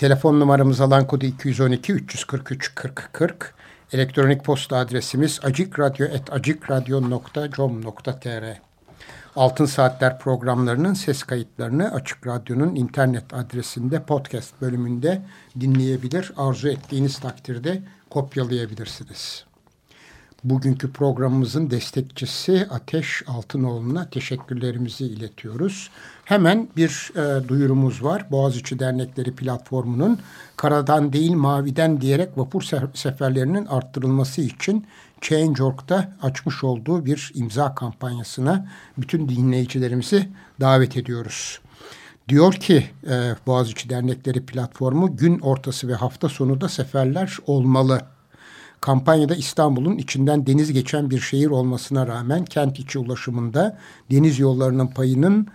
Telefon numaramız alan kodu 212 343 40 40. Elektronik posta adresimiz acikradyo.com.tr Altın Saatler programlarının ses kayıtlarını Açık Radyo'nun internet adresinde podcast bölümünde dinleyebilir. Arzu ettiğiniz takdirde kopyalayabilirsiniz. Bugünkü programımızın destekçisi Ateş Altınoğlu'na teşekkürlerimizi iletiyoruz. Hemen bir e, duyurumuz var. Boğaziçi Dernekleri platformunun karadan değil maviden diyerek vapur seferlerinin arttırılması için Change.org'da açmış olduğu bir imza kampanyasına bütün dinleyicilerimizi davet ediyoruz. Diyor ki e, Boğaziçi Dernekleri platformu gün ortası ve hafta sonu da seferler olmalı Kampanyada İstanbul'un içinden deniz geçen bir şehir olmasına rağmen kent içi ulaşımında deniz yollarının payının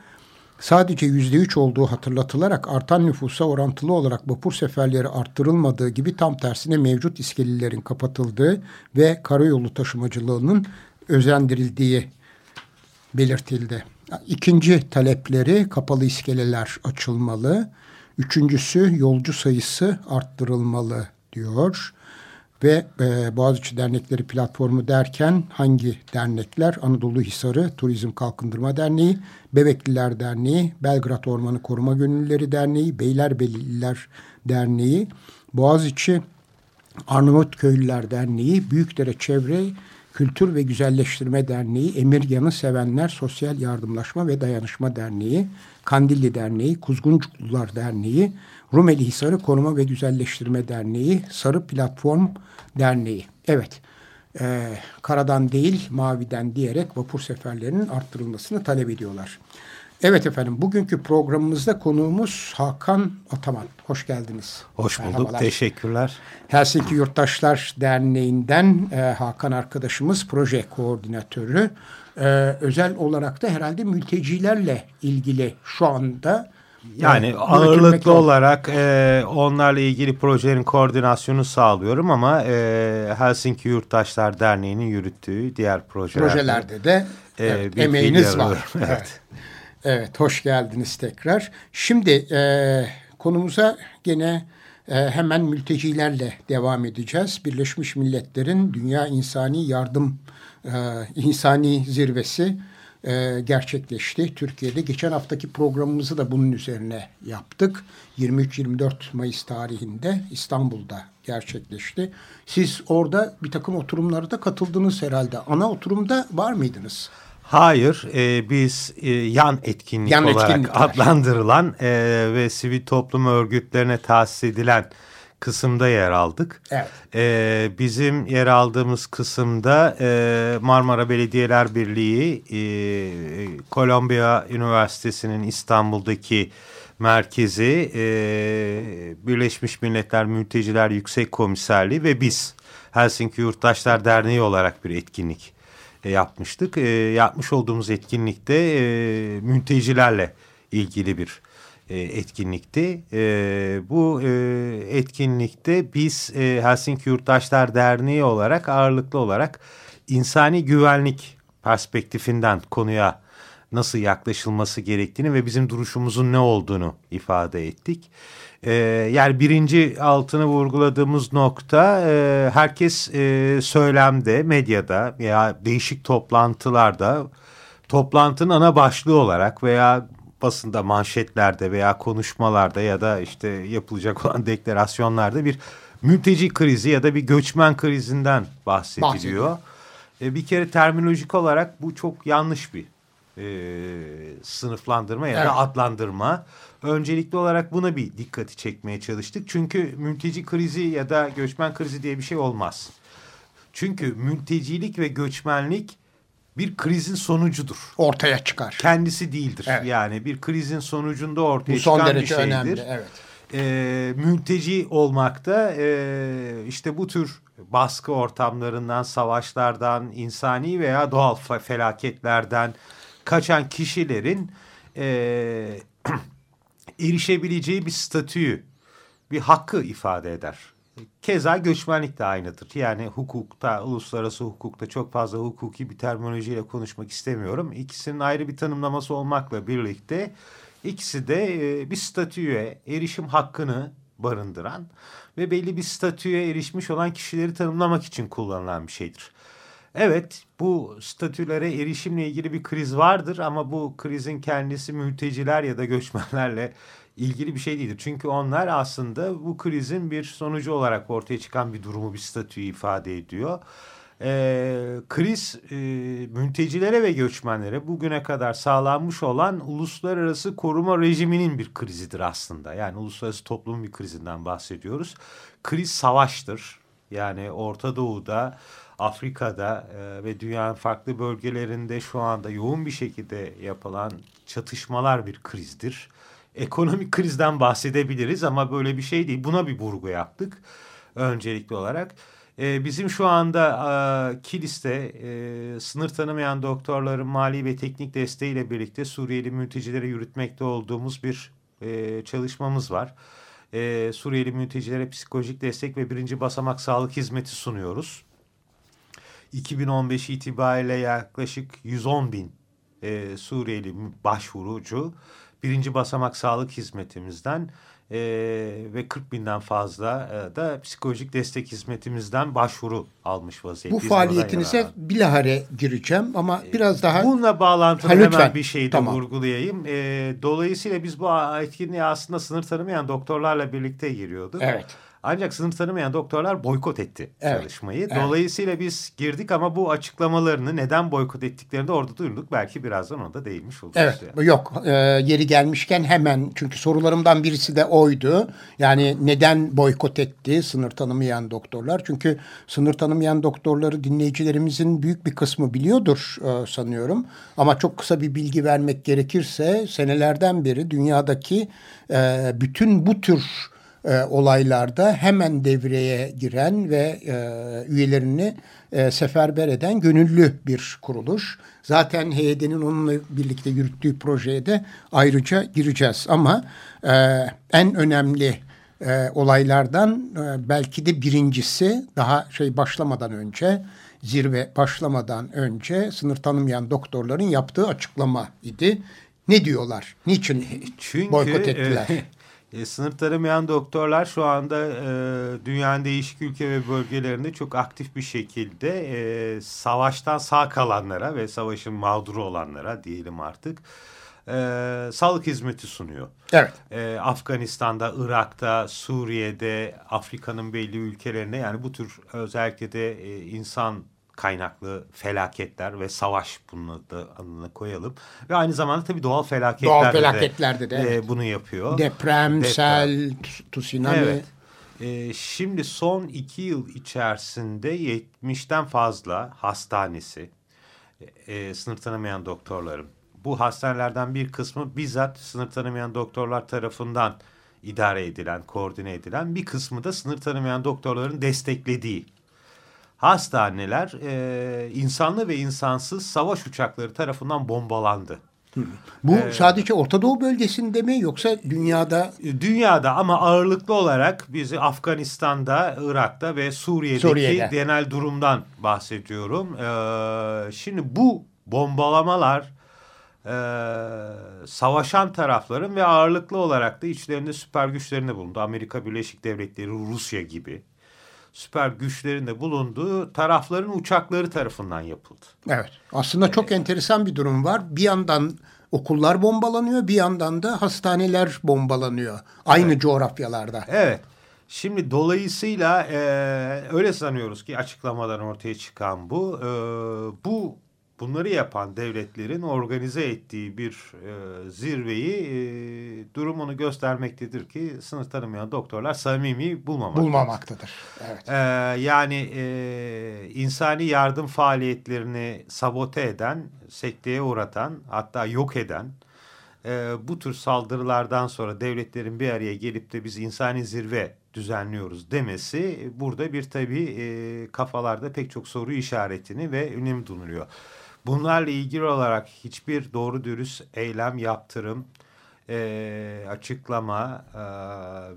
sadece yüzde üç olduğu hatırlatılarak artan nüfusa orantılı olarak vapur seferleri arttırılmadığı gibi tam tersine mevcut iskelelerin kapatıldığı ve karayolu taşımacılığının özendirildiği belirtildi. İkinci talepleri kapalı iskeleler açılmalı. Üçüncüsü yolcu sayısı arttırılmalı diyor ve e, Boğaziçi Dernekleri Platformu derken hangi dernekler? Anadolu Hisarı Turizm Kalkındırma Derneği, Bebekliler Derneği, Belgrad Ormanı Koruma Gönüllüleri Derneği, Beylerbeyliler Derneği, Boğaziçi Arnavutköylüler Derneği, Büyükdere Çevre Kültür ve Güzelleştirme Derneği, Emirgan'ı Sevenler Sosyal Yardımlaşma ve Dayanışma Derneği, Kandilli Derneği, Kuzguncular Derneği, Rumeli Hisarı Koruma ve Güzelleştirme Derneği, Sarı Platform Derneği. Evet, e, karadan değil maviden diyerek vapur seferlerinin arttırılmasını talep ediyorlar. Evet efendim bugünkü programımızda konuğumuz Hakan Ataman. Hoş geldiniz. Hoş bulduk. Merhabalar. Teşekkürler. Helsinki Yurttaşlar Derneği'nden e, Hakan arkadaşımız proje koordinatörü. E, özel olarak da herhalde mültecilerle ilgili şu anda yani ağırlıklı olarak e, onlarla ilgili projelerin koordinasyonu sağlıyorum ama e, Helsinki Yurttaşlar Derneği'nin yürüttüğü diğer projelerde, projelerde de e, evet, emeğiniz var. evet. evet. Evet, hoş geldiniz tekrar. Şimdi e, konumuza gene e, hemen mültecilerle devam edeceğiz. Birleşmiş Milletler'in Dünya İnsani Yardım e, İnsani Zirvesi e, gerçekleşti Türkiye'de. Geçen haftaki programımızı da bunun üzerine yaptık. 23-24 Mayıs tarihinde İstanbul'da gerçekleşti. Siz orada bir takım oturumlara da katıldınız herhalde. Ana oturumda var mıydınız? Hayır, e, biz e, yan etkinlik yan olarak adlandırılan e, ve sivil toplum örgütlerine tahsis edilen kısımda yer aldık. Evet. E, bizim yer aldığımız kısımda e, Marmara Belediyeler Birliği, e, Kolombiya Üniversitesi'nin İstanbul'daki merkezi, e, Birleşmiş Milletler Mülteciler Yüksek Komiserliği ve biz Helsinki Yurttaşlar Derneği olarak bir etkinlik e, yapmıştık. E, yapmış olduğumuz etkinlikte e, mültecilerle ilgili bir e, etkinlikti. E, bu e, etkinlikte biz e, Helsinki Yurttaşlar Derneği olarak ağırlıklı olarak insani güvenlik perspektifinden konuya nasıl yaklaşılması gerektiğini ve bizim duruşumuzun ne olduğunu ifade ettik. E, yani birinci altını vurguladığımız nokta e, herkes söylemde, medyada veya değişik toplantılarda toplantının ana başlığı olarak veya basında manşetlerde veya konuşmalarda ya da işte yapılacak olan deklarasyonlarda bir mülteci krizi ya da bir göçmen krizinden bahsediliyor. Bahsediyor. E, bir kere terminolojik olarak bu çok yanlış bir e, sınıflandırma ya evet. da adlandırma. Öncelikli olarak buna bir dikkati çekmeye çalıştık. Çünkü mülteci krizi ya da göçmen krizi diye bir şey olmaz. Çünkü mültecilik ve göçmenlik bir krizin sonucudur. Ortaya çıkar. Kendisi değildir. Evet. Yani bir krizin sonucunda ortaya Bu son çıkan derece bir şeydir. önemli. Evet. e, mülteci olmakta e, işte bu tür baskı ortamlarından, savaşlardan, insani veya doğal felaketlerden kaçan kişilerin e, erişebileceği bir statüyü, bir hakkı ifade eder. Keza göçmenlik de aynıdır. Yani hukukta, uluslararası hukukta çok fazla hukuki bir terminolojiyle konuşmak istemiyorum. İkisinin ayrı bir tanımlaması olmakla birlikte ikisi de e, bir statüye erişim hakkını barındıran ve belli bir statüye erişmiş olan kişileri tanımlamak için kullanılan bir şeydir. Evet bu statülere erişimle ilgili bir kriz vardır ama bu krizin kendisi mülteciler ya da göçmenlerle ilgili bir şey değildir. Çünkü onlar aslında bu krizin bir sonucu olarak ortaya çıkan bir durumu, bir statüyü ifade ediyor. Ee, kriz e, mültecilere ve göçmenlere bugüne kadar sağlanmış olan uluslararası koruma rejiminin bir krizidir aslında. Yani uluslararası toplumun bir krizinden bahsediyoruz. Kriz savaştır. Yani Orta Doğu'da, Afrika'da e, ve dünyanın farklı bölgelerinde şu anda yoğun bir şekilde yapılan çatışmalar bir krizdir ekonomik krizden bahsedebiliriz ama böyle bir şey değil. Buna bir vurgu yaptık öncelikli olarak. E, bizim şu anda e, Kilis'te e, sınır tanımayan doktorların mali ve teknik desteğiyle birlikte Suriyeli mültecilere yürütmekte olduğumuz bir e, çalışmamız var. E, Suriyeli mültecilere psikolojik destek ve birinci basamak sağlık hizmeti sunuyoruz. 2015 itibariyle yaklaşık 110 bin e, Suriyeli başvurucu birinci basamak sağlık hizmetimizden e, ve 40 binden fazla e, da psikolojik destek hizmetimizden başvuru almış vaziyette. Bu faaliyetinize bilahare gireceğim ama e, biraz daha... Bununla bağlantılı ha, hemen bir şey de tamam. vurgulayayım. E, dolayısıyla biz bu etkinliğe aslında sınır tanımayan doktorlarla birlikte giriyorduk. Evet. Ancak sınır tanımayan doktorlar boykot etti evet. çalışmayı. Dolayısıyla evet. biz girdik ama bu açıklamalarını neden boykot ettiklerini de orada duyduk. Belki birazdan ona da değinmiş oluruz. Evet yani. yok e, yeri gelmişken hemen çünkü sorularımdan birisi de oydu. Yani neden boykot etti sınır tanımayan doktorlar? Çünkü sınır tanımayan doktorları dinleyicilerimizin büyük bir kısmı biliyordur e, sanıyorum. Ama çok kısa bir bilgi vermek gerekirse senelerden beri dünyadaki e, bütün bu tür e, olaylarda hemen devreye giren ve e, üyelerini e, seferber eden gönüllü bir kuruluş. Zaten HED'nin onunla birlikte yürüttüğü projeye de ayrıca gireceğiz. Ama e, en önemli e, olaylardan e, belki de birincisi daha şey başlamadan önce zirve başlamadan önce sınır tanımayan doktorların yaptığı açıklama idi. Ne diyorlar? Niçin Çünkü, boykot ettiler? E, E, sınır tanımayan doktorlar şu anda e, dünyanın değişik ülke ve bölgelerinde çok aktif bir şekilde e, savaştan sağ kalanlara ve savaşın mağduru olanlara diyelim artık e, sağlık hizmeti sunuyor. Evet. E, Afganistan'da, Irak'ta, Suriye'de, Afrika'nın belli ülkelerinde yani bu tür özellikle de e, insan kaynaklı felaketler ve savaş bunu da anına koyalım. Ve aynı zamanda tabii doğal felaketlerde, doğal felaketlerde de, de evet. bunu yapıyor. Deprem, Deprem. sel, tsunami. Evet. Ee, şimdi son iki yıl içerisinde 70'ten fazla hastanesi, e, sınır tanımayan doktorların. Bu hastanelerden bir kısmı bizzat sınır tanımayan doktorlar tarafından idare edilen, koordine edilen bir kısmı da sınır tanımayan doktorların desteklediği hastaneler e, insanlı ve insansız savaş uçakları tarafından bombalandı. Bu ee, sadece Orta Doğu bölgesinde mi yoksa dünyada? Dünyada ama ağırlıklı olarak bizi Afganistan'da, Irak'ta ve Suriye'deki Suriye'de. genel durumdan bahsediyorum. Ee, şimdi bu bombalamalar e, savaşan tarafların ve ağırlıklı olarak da içlerinde süper güçlerinde bulundu. Amerika Birleşik Devletleri, Rusya gibi süper güçlerin de bulunduğu tarafların uçakları tarafından yapıldı. Evet. Aslında çok ee, enteresan bir durum var. Bir yandan okullar bombalanıyor, bir yandan da hastaneler bombalanıyor. Aynı evet. coğrafyalarda. Evet. Şimdi dolayısıyla e, öyle sanıyoruz ki açıklamadan ortaya çıkan bu. E, bu bunları yapan devletlerin organize ettiği bir e, zirveyi e, durumunu göstermektedir ki sınır tanımayan doktorlar samimi bulmamaktadır. Bulmamaktadır. Evet. E, yani e, insani yardım faaliyetlerini sabote eden, sekteye uğratan hatta yok eden e, bu tür saldırılardan sonra devletlerin bir araya gelip de biz insani zirve düzenliyoruz demesi burada bir tabii e, kafalarda pek çok soru işaretini ve önem duruyor. Bunlarla ilgili olarak hiçbir doğru dürüst eylem, yaptırım, e, açıklama e,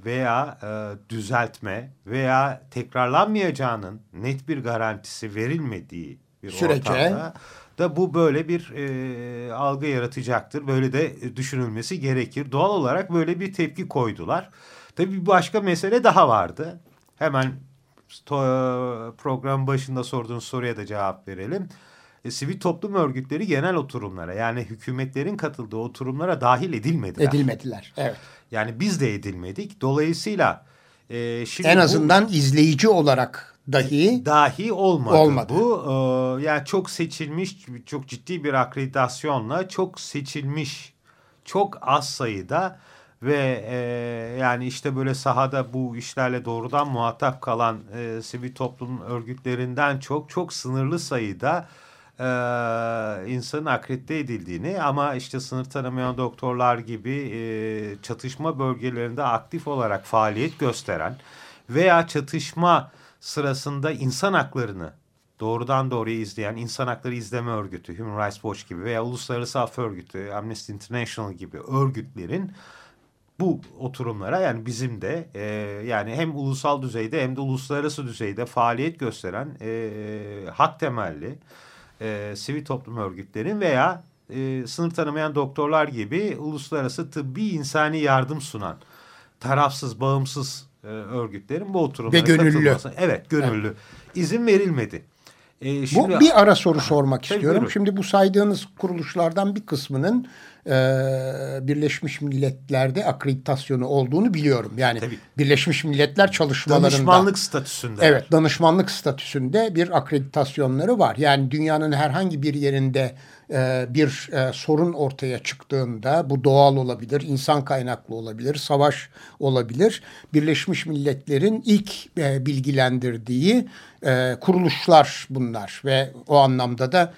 veya e, düzeltme veya tekrarlanmayacağının net bir garantisi verilmediği bir Sürece. ortamda da bu böyle bir e, algı yaratacaktır. Böyle de düşünülmesi gerekir. Doğal olarak böyle bir tepki koydular. Tabii bir başka mesele daha vardı. Hemen program başında sorduğun soruya da cevap verelim. E, sivil toplum örgütleri genel oturumlara yani hükümetlerin katıldığı oturumlara dahil edilmediler. Edilmediler, evet. Yani biz de edilmedik. Dolayısıyla e, şimdi en azından bu, izleyici olarak dahi dahi olmadı. olmadı. Bu e, yani çok seçilmiş, çok ciddi bir akreditasyonla çok seçilmiş, çok az sayıda ve e, yani işte böyle sahada bu işlerle doğrudan muhatap kalan e, sivil toplum örgütlerinden çok çok sınırlı sayıda e, insanın akredite edildiğini ama işte sınır tanımayan doktorlar gibi e, çatışma bölgelerinde aktif olarak faaliyet gösteren veya çatışma sırasında insan haklarını doğrudan doğruya izleyen insan hakları izleme örgütü, Human Rights Watch gibi veya Uluslararası Af Örgütü, Amnesty International gibi örgütlerin bu oturumlara yani bizim de e, yani hem ulusal düzeyde hem de uluslararası düzeyde faaliyet gösteren e, hak temelli e, sivil toplum örgütlerin veya e, sınır tanımayan doktorlar gibi uluslararası tıbbi insani yardım sunan tarafsız, bağımsız e, örgütlerin bu oturumlara Ve gönüllü. Evet, gönüllü. Evet. İzin verilmedi. E, şimdi, bu bir ara soru sormak istiyorum. Buyurun. Şimdi bu saydığınız kuruluşlardan bir kısmının e, Birleşmiş Milletler'de akreditasyonu olduğunu biliyorum. Yani Tabii. Birleşmiş Milletler çalışmalarında. Danışmanlık statüsünde. Evet danışmanlık statüsünde bir akreditasyonları var. Yani dünyanın herhangi bir yerinde e, bir e, sorun ortaya çıktığında bu doğal olabilir, insan kaynaklı olabilir, savaş olabilir. Birleşmiş Milletler'in ilk e, bilgilendirdiği kuruluşlar bunlar ve o anlamda da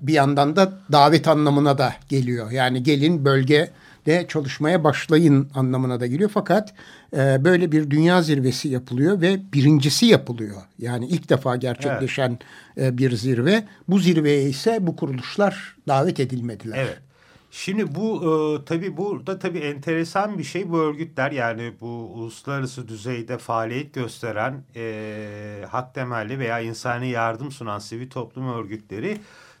bir yandan da davet anlamına da geliyor. Yani gelin bölge de çalışmaya başlayın anlamına da geliyor. Fakat e, böyle bir dünya zirvesi yapılıyor ve birincisi yapılıyor. Yani ilk defa gerçekleşen evet. e, bir zirve. Bu zirveye ise bu kuruluşlar davet edilmediler. Evet. Şimdi bu e, tabii burada tabii enteresan bir şey bu örgütler yani bu uluslararası düzeyde faaliyet gösteren e, hak temelli veya insani yardım sunan sivil toplum örgütleri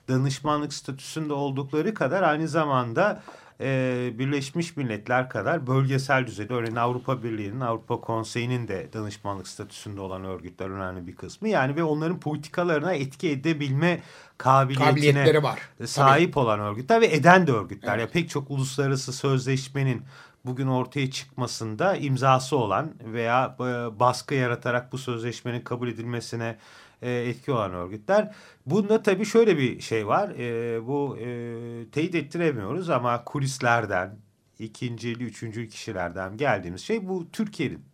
danışmanlık statüsünde oldukları kadar aynı zamanda e, Birleşmiş Milletler kadar bölgesel düzeyde örneğin Avrupa Birliği'nin, Avrupa Konseyi'nin de danışmanlık statüsünde olan örgütler önemli bir kısmı. Yani ve onların politikalarına etki edebilme kabiliyetine var. sahip Tabii. olan örgütler ve eden de örgütler. Evet. Ya pek çok uluslararası sözleşmenin bugün ortaya çıkmasında imzası olan veya e, baskı yaratarak bu sözleşmenin kabul edilmesine e, etki olan örgütler. Bunda tabii şöyle bir şey var. E, bu e, teyit ettiremiyoruz ama kulislerden, ikincili, üçüncü kişilerden geldiğimiz şey bu Türkiye'nin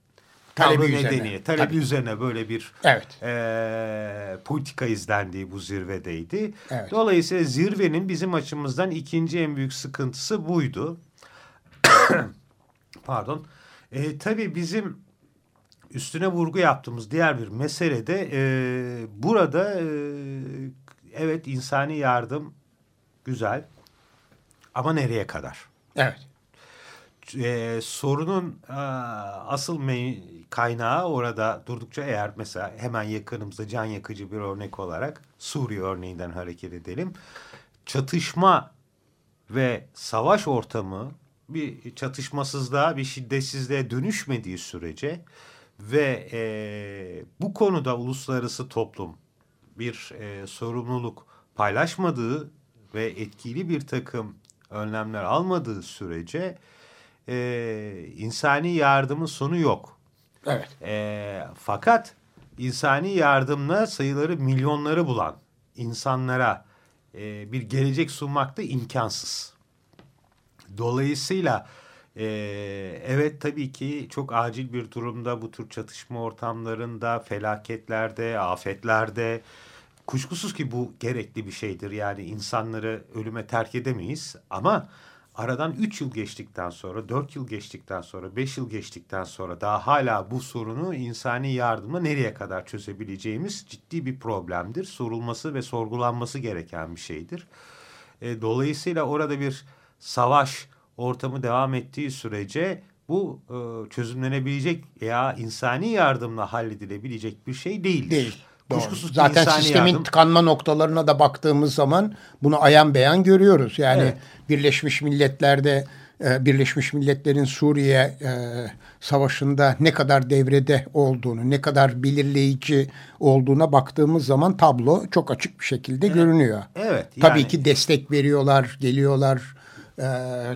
talebi üzerine. nedeni, talebi Tabii. üzerine böyle bir evet. e, politika izlendiği bu zirvedeydi. Evet. Dolayısıyla zirvenin bizim açımızdan ikinci en büyük sıkıntısı buydu. Pardon. E, tabii bizim üstüne vurgu yaptığımız diğer bir mesele de e, burada e, evet insani yardım güzel ama nereye kadar? Evet. E, sorunun e, asıl kaynağı orada durdukça eğer mesela hemen yakınımızda can yakıcı bir örnek olarak Suriye örneğinden hareket edelim. Çatışma ve savaş ortamı bir çatışmasızlığa, bir şiddetsizliğe dönüşmediği sürece ve e, bu konuda uluslararası toplum bir e, sorumluluk paylaşmadığı ve etkili bir takım önlemler almadığı sürece e, insani yardımın sonu yok. Evet. E, fakat insani yardımla sayıları milyonları bulan insanlara e, bir gelecek sunmak da imkansız. Dolayısıyla ee, evet tabii ki çok acil bir durumda bu tür çatışma ortamlarında, felaketlerde, afetlerde kuşkusuz ki bu gerekli bir şeydir. Yani insanları ölüme terk edemeyiz ama aradan 3 yıl geçtikten sonra, 4 yıl geçtikten sonra, 5 yıl geçtikten sonra daha hala bu sorunu insani yardımla nereye kadar çözebileceğimiz ciddi bir problemdir. Sorulması ve sorgulanması gereken bir şeydir. E, dolayısıyla orada bir savaş ortamı devam ettiği sürece bu e, çözümlenebilecek veya insani yardımla halledilebilecek bir şey değildir. Değil. Kuşkusuz Zaten sistemin yardım... tıkanma noktalarına da baktığımız zaman bunu ayan beyan görüyoruz. Yani evet. Birleşmiş Milletler'de e, Birleşmiş Milletler'in Suriye e, savaşında ne kadar devrede olduğunu, ne kadar belirleyici olduğuna baktığımız zaman tablo çok açık bir şekilde evet. görünüyor. Evet. Yani... Tabii ki destek veriyorlar, geliyorlar, e,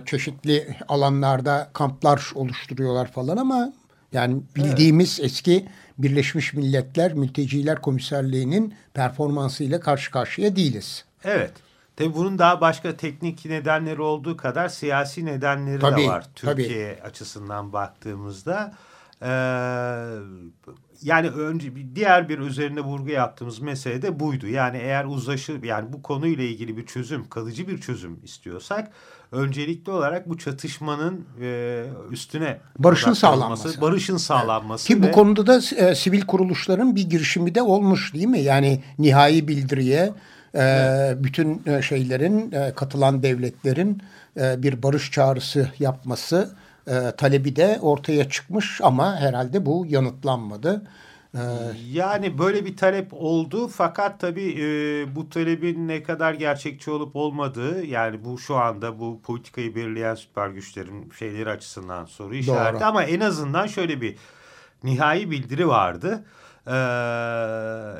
çeşitli alanlarda kamplar oluşturuyorlar falan ama yani bildiğimiz evet. eski Birleşmiş Milletler Mülteciler Komiserliği'nin performansıyla karşı karşıya değiliz. Evet. Tabii bunun daha başka teknik nedenleri olduğu kadar siyasi nedenleri tabii, de var Türkiye tabii. açısından baktığımızda. Ee, yani önce diğer bir üzerine vurgu yaptığımız mesele de buydu. Yani eğer uzlaşı yani bu konuyla ilgili bir çözüm, kalıcı bir çözüm istiyorsak öncelikli olarak bu çatışmanın e, üstüne barışın sağlanması, barışın sağlanması ki ve... bu konuda da e, sivil kuruluşların bir girişimi de olmuş değil mi? Yani nihai bildiriye e, evet. bütün e, şeylerin e, katılan devletlerin e, bir barış çağrısı yapması e, talebi de ortaya çıkmış ama herhalde bu yanıtlanmadı. Yani böyle bir talep oldu fakat tabii e, bu talebin ne kadar gerçekçi olup olmadığı yani bu şu anda bu politikayı belirleyen süper güçlerin şeyleri açısından soru işareti Doğru. ama en azından şöyle bir nihai bildiri vardı. Ee,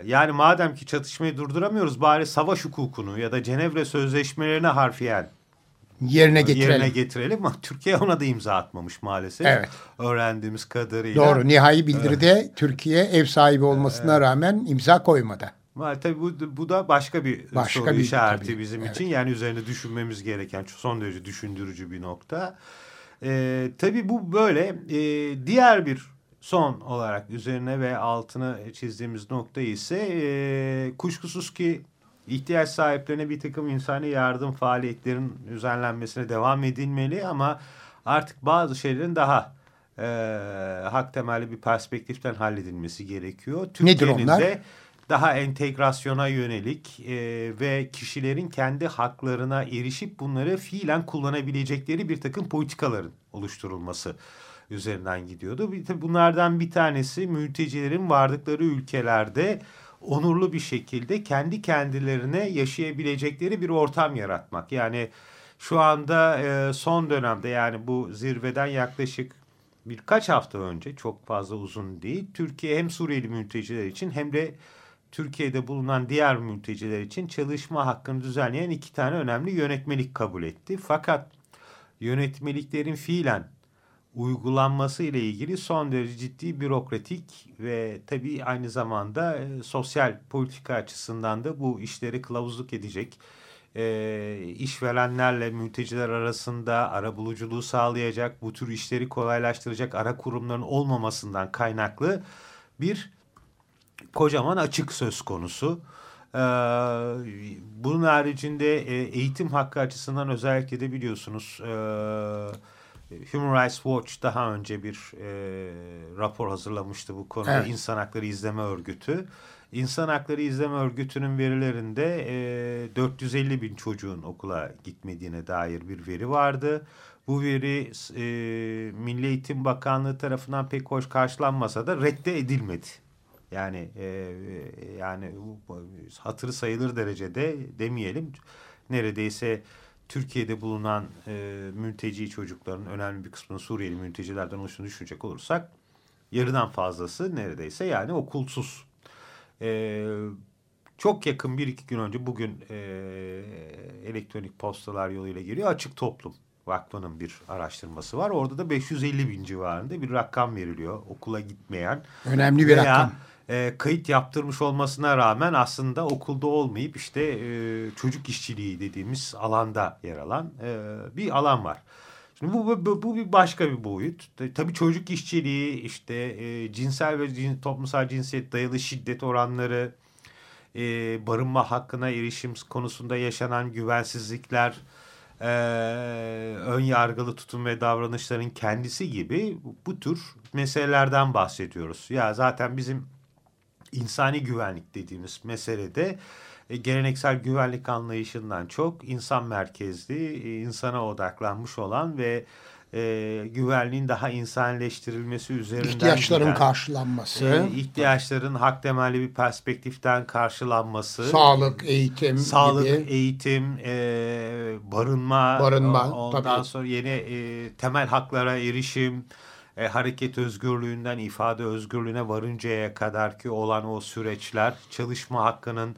yani madem ki çatışmayı durduramıyoruz bari savaş hukukunu ya da Cenevre sözleşmelerine harfiyen yerine getirelim. Yerine getirelim ama Türkiye ona da imza atmamış maalesef. Evet. Öğrendiğimiz kadarıyla. Doğru. Nihai bildiride evet. Türkiye ev sahibi olmasına evet. rağmen imza koymadı. Tabii bu, bu da başka bir başka soru bir, işareti tabii. bizim evet. için. Yani üzerine düşünmemiz gereken son derece düşündürücü bir nokta. Ee, tabii bu böyle. Ee, diğer bir son olarak üzerine ve altını çizdiğimiz nokta ise e, kuşkusuz ki ihtiyaç sahiplerine bir takım insani yardım faaliyetlerin düzenlenmesine devam edilmeli ama artık bazı şeylerin daha e, hak temelli bir perspektiften halledilmesi gerekiyor. Türkiye'nin de daha entegrasyona yönelik e, ve kişilerin kendi haklarına erişip bunları fiilen kullanabilecekleri bir takım politikaların oluşturulması üzerinden gidiyordu. Bunlardan bir tanesi mültecilerin vardıkları ülkelerde onurlu bir şekilde kendi kendilerine yaşayabilecekleri bir ortam yaratmak. Yani şu anda e, son dönemde yani bu zirveden yaklaşık birkaç hafta önce çok fazla uzun değil. Türkiye hem Suriyeli mülteciler için hem de Türkiye'de bulunan diğer mülteciler için çalışma hakkını düzenleyen iki tane önemli yönetmelik kabul etti. Fakat yönetmeliklerin fiilen uygulanması ile ilgili son derece ciddi bürokratik ve tabii aynı zamanda e, sosyal politika açısından da bu işleri kılavuzluk edecek e, işverenlerle mülteciler arasında ara buluculuğu sağlayacak, bu tür işleri kolaylaştıracak ara kurumların olmamasından kaynaklı bir kocaman açık söz konusu. Ee, bunun haricinde e, eğitim hakkı açısından özellikle de biliyorsunuz... E, Human Rights Watch daha önce bir e, rapor hazırlamıştı bu konuda. Evet. İnsan Hakları İzleme Örgütü. İnsan Hakları İzleme Örgütü'nün verilerinde e, 450 bin çocuğun okula gitmediğine dair bir veri vardı. Bu veri e, Milli Eğitim Bakanlığı tarafından pek hoş karşılanmasa da redde edilmedi. Yani e, yani hatırı sayılır derecede demeyelim. Neredeyse Türkiye'de bulunan e, mülteci çocukların önemli bir kısmını Suriyeli mültecilerden oluştuğunu düşünecek olursak yarıdan fazlası neredeyse yani okulsuz. E, çok yakın bir iki gün önce bugün e, elektronik postalar yoluyla geliyor Açık Toplum Vakfı'nın bir araştırması var. Orada da 550 bin civarında bir rakam veriliyor okula gitmeyen. Önemli bir veya, rakam e, kayıt yaptırmış olmasına rağmen aslında okulda olmayıp işte e, çocuk işçiliği dediğimiz alanda yer alan e, bir alan var. Şimdi bu, bu, bu bir başka bir boyut. Tabii çocuk işçiliği, işte e, cinsel ve cin, toplumsal cinsiyet dayalı şiddet oranları, e, barınma hakkına erişim konusunda yaşanan güvensizlikler, e, ön yargılı tutum ve davranışların kendisi gibi bu tür meselelerden bahsediyoruz. Ya zaten bizim insani güvenlik dediğimiz meselede e, geleneksel güvenlik anlayışından çok insan merkezli, e, insana odaklanmış olan ve e, güvenliğin daha insanleştirilmesi üzerinden ihtiyaçların giden, karşılanması, e, ihtiyaçların hak temelli bir perspektiften karşılanması, sağlık, eğitim, sağlık, gibi. eğitim, e, barınma, barınma, ondan tabii. sonra yeni e, temel haklara erişim, e, hareket özgürlüğünden ifade özgürlüğüne varıncaya kadar ki olan o süreçler, çalışma hakkının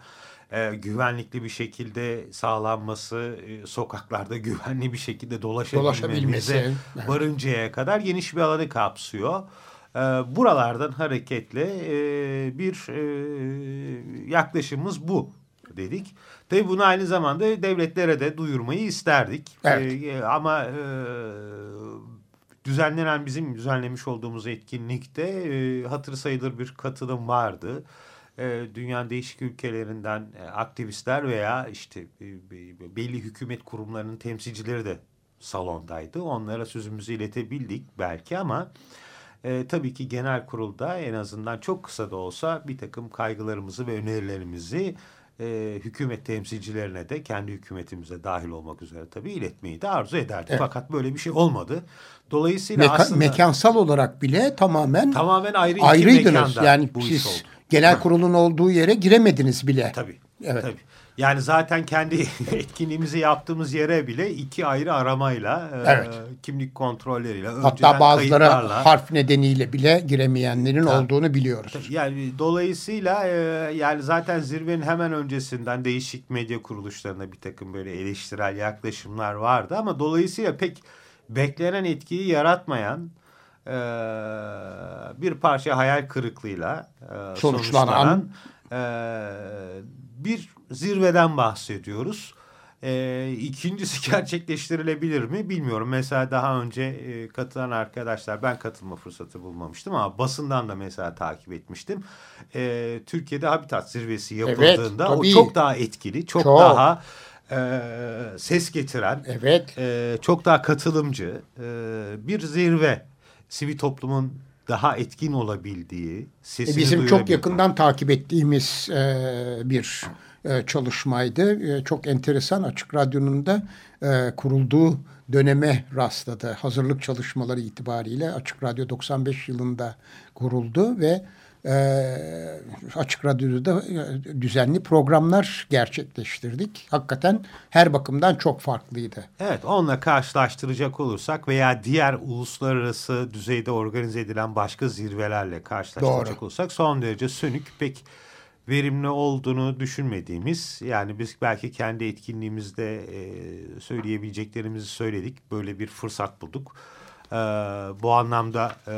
e, güvenlikli bir şekilde sağlanması, e, sokaklarda güvenli bir şekilde dolaşabilmemize varıncaya kadar geniş bir alanı kapsıyor. E, buralardan hareketle e, bir e, yaklaşımımız bu dedik. Tabi bunu aynı zamanda devletlere de duyurmayı isterdik. Evet. E, ama e, düzenlenen bizim düzenlemiş olduğumuz etkinlikte e, hatırı sayılır bir katılım vardı e, dünyanın değişik ülkelerinden e, aktivistler veya işte e, belli hükümet kurumlarının temsilcileri de salondaydı. Onlara sözümüzü iletebildik belki ama e, tabii ki genel kurulda en azından çok kısa da olsa bir takım kaygılarımızı ve önerilerimizi e, hükümet temsilcilerine de kendi hükümetimize dahil olmak üzere tabii iletmeyi de arzu ederdi. Evet. Fakat böyle bir şey olmadı. Dolayısıyla Meka aslında mekansal olarak bile tamamen tamamen ayrı ayrıydınız. Yani bu siz oldu. genel kurulun olduğu yere giremediniz bile. Tabii. Evet. Tabii. Yani zaten kendi etkinliğimizi yaptığımız yere bile iki ayrı aramayla, e, evet. e, kimlik kontrolleriyle, hatta bazıları harf nedeniyle bile giremeyenlerin Tabii. olduğunu biliyoruz. Yani dolayısıyla e, yani zaten zirvenin hemen öncesinden değişik medya kuruluşlarına bir takım böyle eleştirel yaklaşımlar vardı ama dolayısıyla pek beklenen etkiyi yaratmayan e, bir parça hayal kırıklığıyla e, sonuçlanan, sonuçlanan e, bir zirveden bahsediyoruz. E, ikincisi gerçekleştirilebilir mi bilmiyorum. Mesela daha önce e, katılan arkadaşlar ben katılma fırsatı bulmamıştım ama basından da mesela takip etmiştim. E, Türkiye'de Habitat Zirvesi yapıldığında evet, o çok daha etkili, çok, çok. daha e, ses getiren, evet. e, çok daha katılımcı e, bir zirve. Sivil toplumun daha etkin olabildiği, sesini e Bizim çok yakından takip ettiğimiz e, bir e, çalışmaydı. E, çok enteresan Açık Radyo'nun da e, kurulduğu döneme rastladı. Hazırlık çalışmaları itibariyle Açık Radyo 95 yılında kuruldu ve Açık Radyo'da düzenli programlar gerçekleştirdik. Hakikaten her bakımdan çok farklıydı. Evet onunla karşılaştıracak olursak veya diğer uluslararası düzeyde organize edilen başka zirvelerle karşılaştıracak Doğru. olursak son derece sönük pek verimli olduğunu düşünmediğimiz yani biz belki kendi etkinliğimizde e, söyleyebileceklerimizi söyledik. Böyle bir fırsat bulduk. E, bu anlamda e,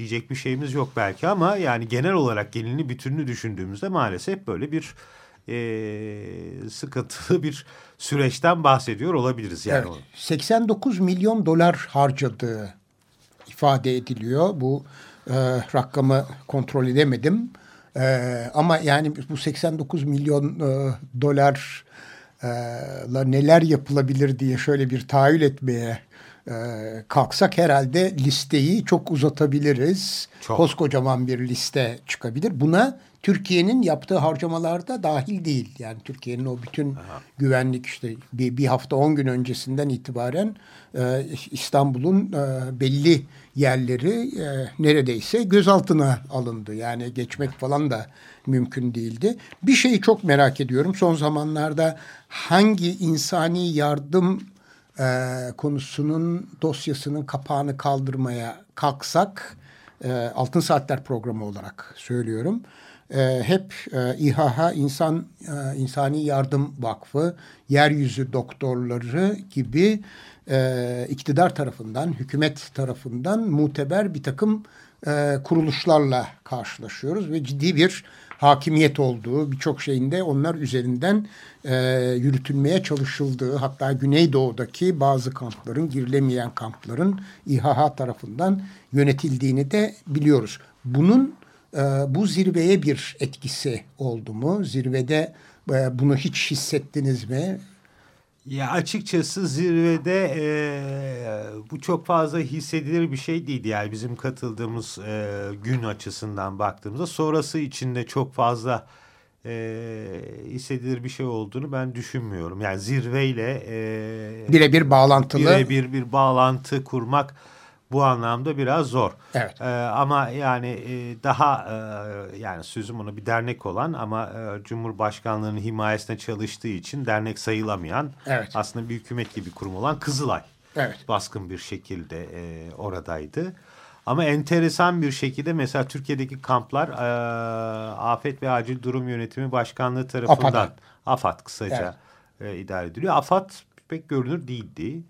diyecek bir şeyimiz yok belki ama yani genel olarak gelini bütününü düşündüğümüzde maalesef böyle bir e, sıkıntılı bir süreçten bahsediyor olabiliriz. Yani evet, 89 milyon dolar harcadığı ifade ediliyor. Bu e, rakamı kontrol edemedim. E, ama yani bu 89 milyon e, dolar e, neler yapılabilir diye şöyle bir tahayyül etmeye e, kalksak herhalde listeyi çok uzatabiliriz. Çok. Koskocaman bir liste çıkabilir. Buna Türkiye'nin yaptığı harcamalarda dahil değil. Yani Türkiye'nin o bütün Aha. güvenlik işte bir, bir hafta on gün öncesinden itibaren e, İstanbul'un e, belli yerleri e, neredeyse gözaltına alındı. Yani geçmek falan da mümkün değildi. Bir şeyi çok merak ediyorum. Son zamanlarda hangi insani yardım e, konusunun dosyasının kapağını kaldırmaya kalksak e, Altın Saatler programı olarak söylüyorum. E, hep e, İHH İnsan e, İnsani Yardım Vakfı, Yeryüzü Doktorları gibi e, iktidar tarafından, hükümet tarafından muteber bir takım e, kuruluşlarla karşılaşıyoruz ve ciddi bir hakimiyet olduğu birçok şeyinde onlar üzerinden e, yürütülmeye çalışıldığı hatta Güneydoğu'daki bazı kampların girilemeyen kampların İHH tarafından yönetildiğini de biliyoruz. Bunun e, bu zirveye bir etkisi oldu mu? Zirvede e, bunu hiç hissettiniz mi? Ya açıkçası zirvede e, bu çok fazla hissedilir bir şey değildi. Yani bizim katıldığımız e, gün açısından baktığımızda sonrası içinde çok fazla e, hissedilir bir şey olduğunu ben düşünmüyorum. Yani zirveyle e, birebir bağlantılı birebir bir bağlantı kurmak bu anlamda biraz zor. Evet. Ee, ama yani e, daha e, yani sözüm onu bir dernek olan ama e, Cumhurbaşkanlığı'nın himayesine çalıştığı için dernek sayılamayan evet. aslında bir hükümet gibi kurum olan Kızılay. Evet. Baskın bir şekilde e, oradaydı. Ama enteresan bir şekilde mesela Türkiye'deki kamplar e, Afet ve Acil Durum Yönetimi Başkanlığı tarafından AFAD, AFAD kısaca evet. e, idare ediliyor. AFAD pek görünür değildi.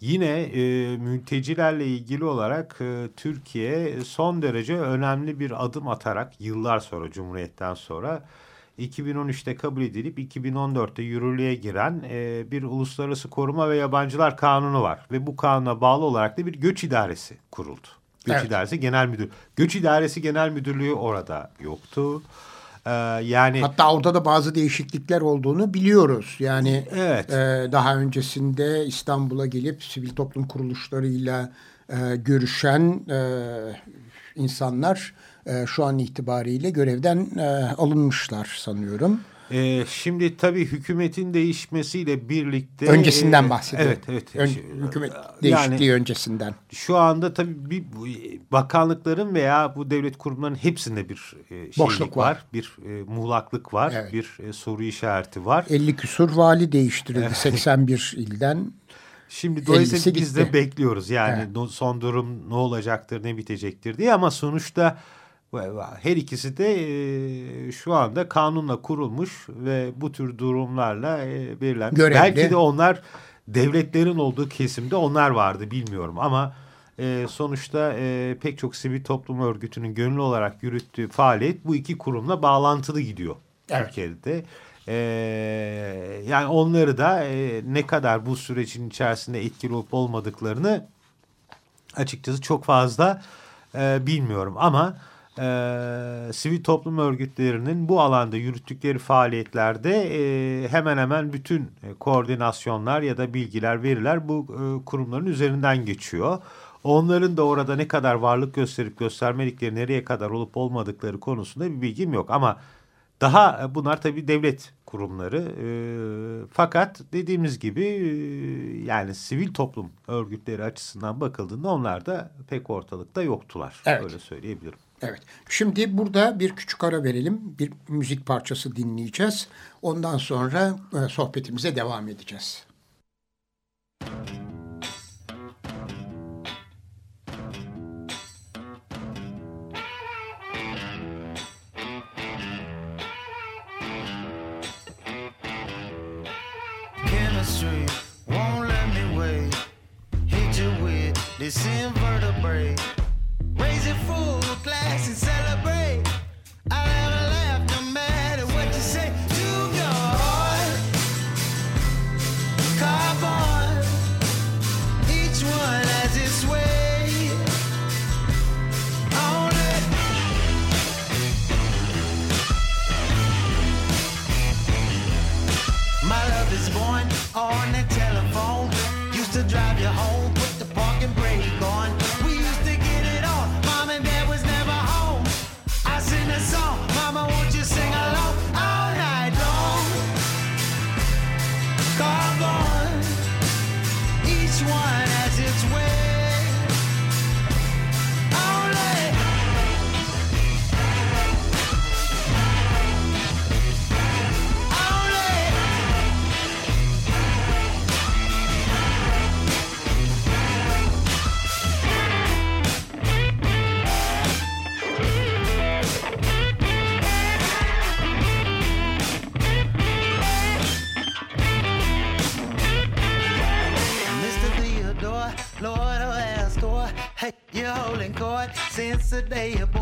Yine e, mültecilerle ilgili olarak e, Türkiye son derece önemli bir adım atarak yıllar sonra Cumhuriyet'ten sonra 2013'te kabul edilip 2014'te yürürlüğe giren e, bir uluslararası koruma ve yabancılar kanunu var. Ve bu kanuna bağlı olarak da bir göç idaresi kuruldu. Göç evet. idaresi genel müdür. Göç idaresi genel müdürlüğü orada yoktu. Ee, yani hatta orada da bazı değişiklikler olduğunu biliyoruz. Yani evet. e, daha öncesinde İstanbul'a gelip sivil toplum kuruluşlarıyla e, görüşen e, insanlar e, şu an itibariyle görevden e, alınmışlar sanıyorum. Ee, şimdi tabii hükümetin değişmesiyle birlikte... Öncesinden e, bahsediyorum. Evet, evet. Ön, hükümet değişikliği yani, öncesinden. Şu anda tabii bir bakanlıkların veya bu devlet kurumlarının hepsinde bir e, Boşluk var. var. Bir e, muğlaklık var. Evet. Bir e, soru işareti var. 50 küsur vali değiştirildi 81 ilden. Şimdi dolayısıyla biz de bekliyoruz. Yani evet. son durum ne olacaktır, ne bitecektir diye ama sonuçta her ikisi de e, şu anda kanunla kurulmuş ve bu tür durumlarla e, belirlenmiş. Görevli. Belki de onlar devletlerin olduğu kesimde onlar vardı bilmiyorum ama e, sonuçta e, pek çok sivil toplum örgütünün gönüllü olarak yürüttüğü faaliyet bu iki kurumla bağlantılı gidiyor evet. Türkiye'de. E, yani onları da e, ne kadar bu sürecin içerisinde etkili olup olmadıklarını açıkçası çok fazla e, bilmiyorum ama e, sivil toplum örgütlerinin bu alanda yürüttükleri faaliyetlerde e, hemen hemen bütün e, koordinasyonlar ya da bilgiler, veriler bu e, kurumların üzerinden geçiyor. Onların da orada ne kadar varlık gösterip göstermedikleri, nereye kadar olup olmadıkları konusunda bir bilgim yok. Ama daha e, bunlar tabii devlet kurumları. E, fakat dediğimiz gibi e, yani sivil toplum örgütleri açısından bakıldığında onlar da pek ortalıkta yoktular. Evet. Öyle söyleyebilirim. Evet. Şimdi burada bir küçük ara verelim. Bir müzik parçası dinleyeceğiz. Ondan sonra e, sohbetimize devam edeceğiz. Chemistry good day.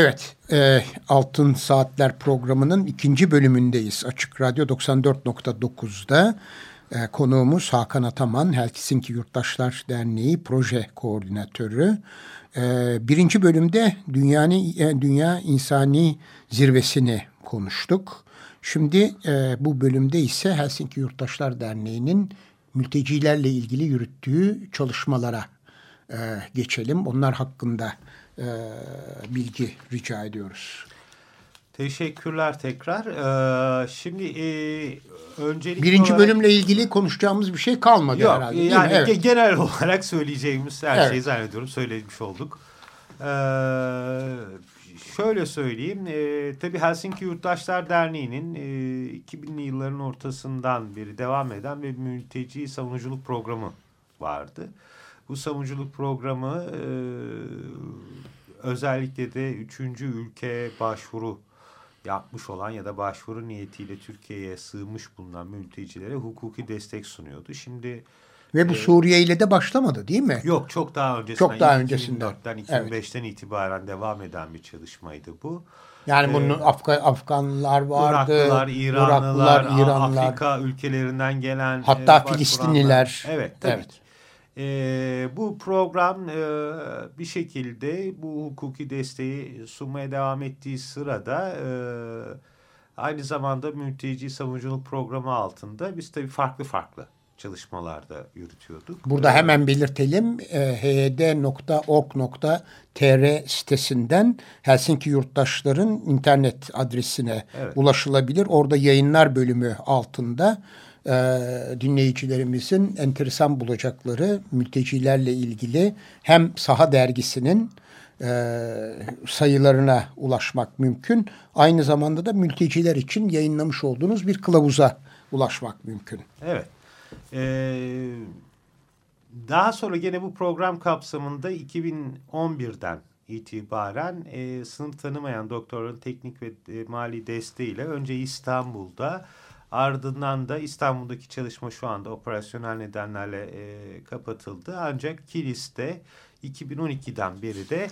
Evet, e, Altın Saatler programının ikinci bölümündeyiz. Açık Radyo 94.9'da e, konuğumuz Hakan Ataman, Helsinki Yurttaşlar Derneği Proje Koordinatörü. E, birinci bölümde dünyanın e, Dünya İnsani Zirvesini konuştuk. Şimdi e, bu bölümde ise Helsinki Yurttaşlar Derneği'nin mültecilerle ilgili yürüttüğü çalışmalara e, geçelim. Onlar hakkında e, bilgi rica ediyoruz. Teşekkürler tekrar. Ee, şimdi e, öncelikle Birinci olarak... bölümle ilgili konuşacağımız bir şey kalmadı Yok, herhalde. Yani evet. genel olarak söyleyeceğimiz her evet. şeyi zannediyorum söylemiş olduk. Ee, şöyle söyleyeyim. E, tabii Helsinki Yurttaşlar Derneği'nin e, 2000'li yılların ortasından beri devam eden bir mülteci savunuculuk programı vardı. Bu savunuculuk programı e, özellikle de üçüncü ülke başvuru yapmış olan ya da başvuru niyetiyle Türkiye'ye sığmış bulunan mültecilere hukuki destek sunuyordu. Şimdi ve bu e, Suriye ile de başlamadı değil mi? Yok çok daha öncesinden. Çok daha öncesinden. 2004'ten 2005'ten evet. itibaren devam eden bir çalışmaydı bu. Yani bunun ee, Afga Afganlar vardı. Iraklılar, İranlılar, Iraklılar, İranlılar Afrika ülkelerinden gelen. Hatta e, Filistinliler. Evet tabii evet. E, bu program e, bir şekilde bu hukuki desteği sunmaya devam ettiği sırada e, aynı zamanda mülteci savunuculuk programı altında biz tabii farklı farklı çalışmalarda yürütüyorduk. Burada hemen belirtelim e, hed.org.tr sitesinden Helsinki Yurttaşların internet adresine evet. ulaşılabilir. Orada yayınlar bölümü altında e, dinleyicilerimizin enteresan bulacakları mültecilerle ilgili hem Saha Dergisi'nin e, sayılarına ulaşmak mümkün. Aynı zamanda da mülteciler için yayınlamış olduğunuz bir kılavuza ulaşmak mümkün. Evet. Ee, daha sonra gene bu program kapsamında 2011'den itibaren e, sınıf tanımayan doktorun teknik ve e, mali desteğiyle önce İstanbul'da ardından da İstanbul'daki çalışma şu anda operasyonel nedenlerle e, kapatıldı. Ancak Kilis'te 2012'den beri de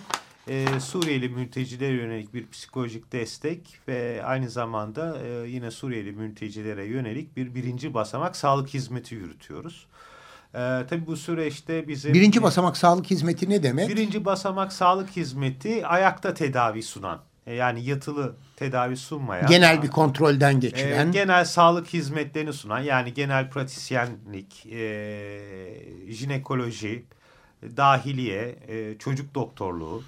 e, Suriyeli mültecilere yönelik bir psikolojik destek ve aynı zamanda e, yine Suriyeli mültecilere yönelik bir birinci basamak sağlık hizmeti yürütüyoruz. E, tabii bu süreçte bize... Birinci basamak sağlık hizmeti ne demek? Birinci basamak sağlık hizmeti ayakta tedavi sunan. E, yani yatılı tedavi sunmayan. Genel bir kontrolden geçiren. E, genel sağlık hizmetlerini sunan yani genel pratisyenlik, e, jinekoloji, dahiliye, e, çocuk doktorluğu,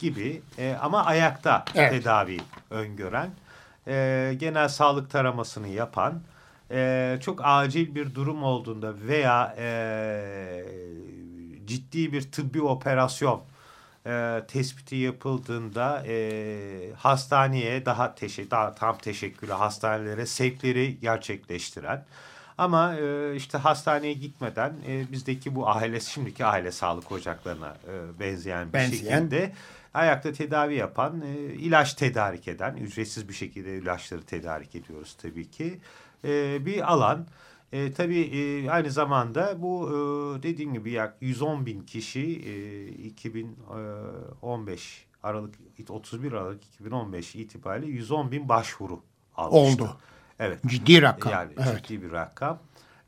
gibi e, ama ayakta evet. tedavi öngören, e, genel sağlık taramasını yapan, e, çok acil bir durum olduğunda veya e, ciddi bir tıbbi operasyon e, tespiti yapıldığında e, hastaneye daha, teşe daha tam teşekküllü hastanelere sevkleri gerçekleştiren ama e, işte hastaneye gitmeden e, bizdeki bu aile şimdiki aile sağlık ocaklarına e, benzeyen bir benzeyen. şekilde ayakta tedavi yapan, e, ilaç tedarik eden, ücretsiz bir şekilde ilaçları tedarik ediyoruz tabii ki. E, bir alan. E, tabii e, aynı zamanda bu e, dediğim gibi yak 110 bin kişi e, 2015 Aralık 31 Aralık 2015 itibariyle 110 bin başvuru almıştı. Oldu. Evet. Ciddi rakam. Yani evet. ciddi bir rakam.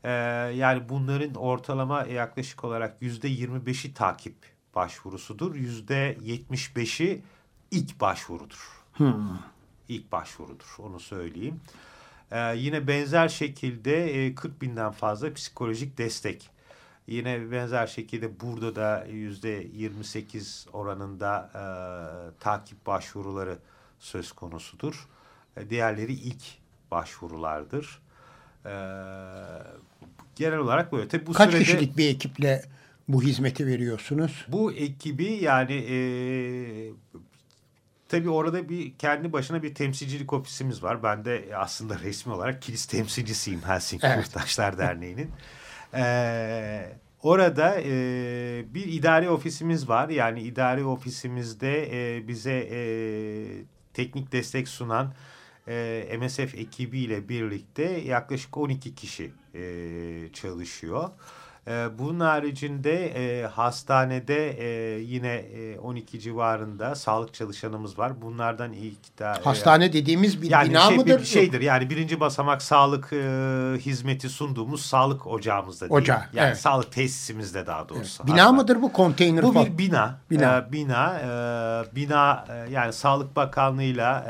Ee, yani bunların ortalama yaklaşık olarak yüzde 25'i takip başvurusudur. Yüzde 75'i ilk başvurudur. Hmm. İlk başvurudur onu söyleyeyim. Ee, yine benzer şekilde e, 40 binden fazla psikolojik destek. Yine benzer şekilde burada da yüzde 28 oranında e, takip başvuruları söz konusudur. E, diğerleri ilk başvurulardır. E, genel olarak böyle. Tabii bu Kaç sürede, kişilik bir ekiple bu hizmeti veriyorsunuz? Bu ekibi yani e, tabii orada bir kendi başına bir temsilcilik ofisimiz var. Ben de aslında resmi olarak kilis temsilcisiyim Helsinki evet. Yurttaşlar Derneği'nin. Ee, orada e, bir idari ofisimiz var. Yani idari ofisimizde e, bize e, teknik destek sunan e, MSF ekibiyle birlikte yaklaşık 12 kişi e, çalışıyor. E, bunun haricinde e, hastanede e, yine e, 12 civarında sağlık çalışanımız var. Bunlardan ilk de... Hastane dediğimiz bir yani bina şey, mıdır? Bir şeydir yani birinci basamak sağlık e, hizmeti sunduğumuz sağlık ocağımızda değil. Ocağı, Yani evet. sağlık tesisimizde daha doğrusu. Evet. Bina Hastane. mıdır bu konteyner Bu bir bina. Bina. Ee, bina, e, bina e, yani Sağlık Bakanlığı'yla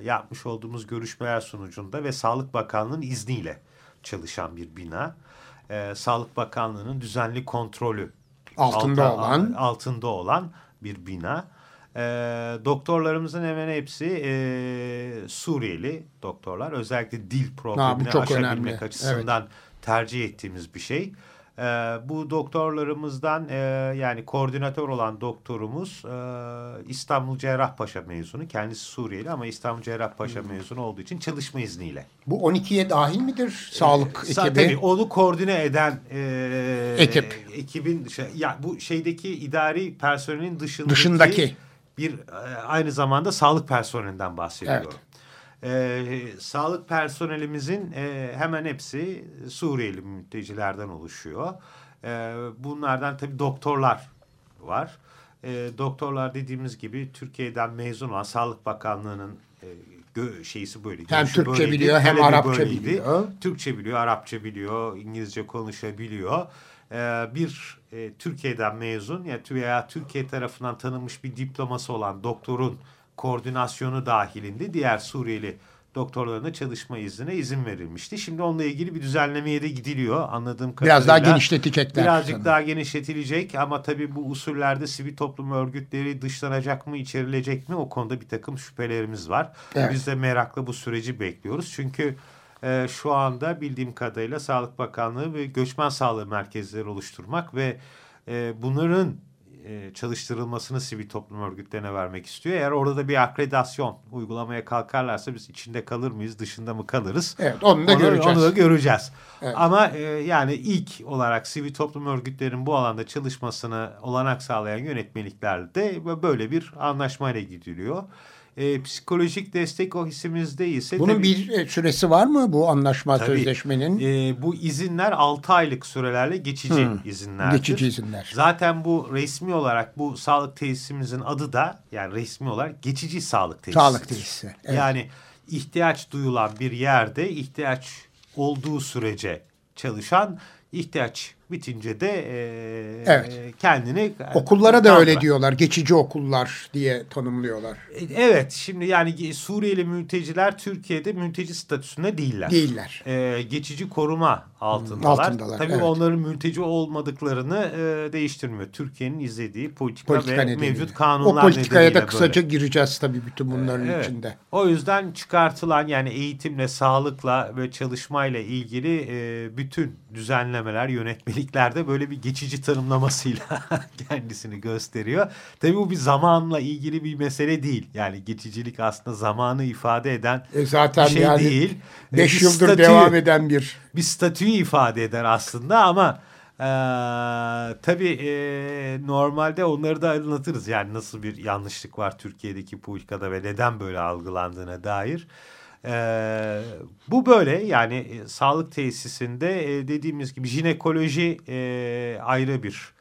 e, yapmış olduğumuz görüşmeler sonucunda ve Sağlık Bakanlığı'nın izniyle çalışan bir bina. E, Sağlık Bakanlığı'nın düzenli kontrolü Altında alta- olan. altında olan bir bina. E, doktorlarımızın hemen hepsi e, Suriyeli doktorlar. Özellikle dil problemini çok aşabilmek önemli. açısından tercih ettiğimiz bir şey. Ee, bu doktorlarımızdan e, yani koordinatör olan doktorumuz e, İstanbul Cerrahpaşa mezunu. Kendisi Suriyeli ama İstanbul Cerrahpaşa Hmm. mezunu olduğu için çalışma izniyle. Bu 12'ye dahil midir sağlık Sa- ekibi? Tabii onu koordine eden e, Ekip. ekibin şey, ya bu şeydeki idari personelin dışındaki, Dışındaki. bir e, aynı zamanda sağlık personelinden bahsediyorum. Ee, sağlık personelimizin e, hemen hepsi Suriyeli mültecilerden oluşuyor. Ee, bunlardan tabii doktorlar var. Ee, doktorlar dediğimiz gibi Türkiye'den mezun olan Sağlık Bakanlığı'nın e, gö- şeysi böyle. Hem Türkçe böyleydi, biliyor, hem Arapça böyleydi. biliyor. Türkçe biliyor, Arapça biliyor, İngilizce konuşabiliyor. Ee, bir e, Türkiye'den mezun ya veya Türkiye tarafından tanınmış bir diploması olan doktorun koordinasyonu dahilinde diğer Suriyeli doktorlarına çalışma iznine izin verilmişti. Şimdi onunla ilgili bir düzenlemeye de gidiliyor anladığım kadarıyla. Biraz daha genişletecekler. Birazcık sanırım. daha genişletilecek ama tabii bu usullerde sivil toplum örgütleri dışlanacak mı, içerilecek mi o konuda bir takım şüphelerimiz var. Evet. Biz de merakla bu süreci bekliyoruz. Çünkü e, şu anda bildiğim kadarıyla Sağlık Bakanlığı ve göçmen sağlığı merkezleri oluşturmak ve e, bunların e, çalıştırılmasını sivil toplum örgütlerine vermek istiyor. Eğer orada da bir akreditasyon uygulamaya kalkarlarsa biz içinde kalır mıyız, dışında mı kalırız? Evet, onu da göreceğiz. Onu da göreceğiz. Evet. Ama e, yani ilk olarak sivil toplum örgütlerinin bu alanda çalışmasını olanak sağlayan yönetmeliklerde böyle bir anlaşmayla gidiliyor. E, psikolojik destek ofisimizde ise Bunun tabii- bir e, süresi var mı bu anlaşma Tabii. sözleşmenin? e, bu izinler 6 aylık sürelerle geçici izinlerdir. Geçici izinler. Zaten bu resmi olarak bu sağlık tesisimizin adı da yani resmi olarak geçici sağlık tesisi. Sağlık tesisi, evet. Yani ihtiyaç duyulan bir yerde ihtiyaç olduğu sürece çalışan ihtiyaç bitince de e, Evet. kendini Okullara da öyle diyorlar. Geçici okullar diye tanımlıyorlar. E, Evet şimdi yani Suriyeli mülteciler Türkiye'de mülteci statüsünde değiller. Değiller. Ee, geçici koruma altındalar. altındalar, Tabii evet. onların mülteci olmadıklarını e, değiştirmiyor. Türkiye'nin izlediği politika, Politika ve nedeniyle. mevcut kanunlar O politikaya da kısaca böyle. gireceğiz tabii bütün bunların Evet. içinde. O yüzden çıkartılan yani eğitimle, sağlıkla ve çalışmayla ilgili e, bütün düzenlemeler, yönetmeliklerde böyle bir geçici tanımlamasıyla kendisini gösteriyor. Tabii bu bir zamanla ilgili bir mesele değil. Yani geçicilik aslında zamanı ifade eden E zaten bir şey yani değil. E, 5 bir yıldır statü- devam eden bir bir statüyü ifade eder aslında ama e, tabii e, normalde onları da anlatırız. Yani nasıl bir yanlışlık var Türkiye'deki politikada ve neden böyle algılandığına dair. E, bu böyle yani e, sağlık tesisinde e, dediğimiz gibi jinekoloji e, ayrı bir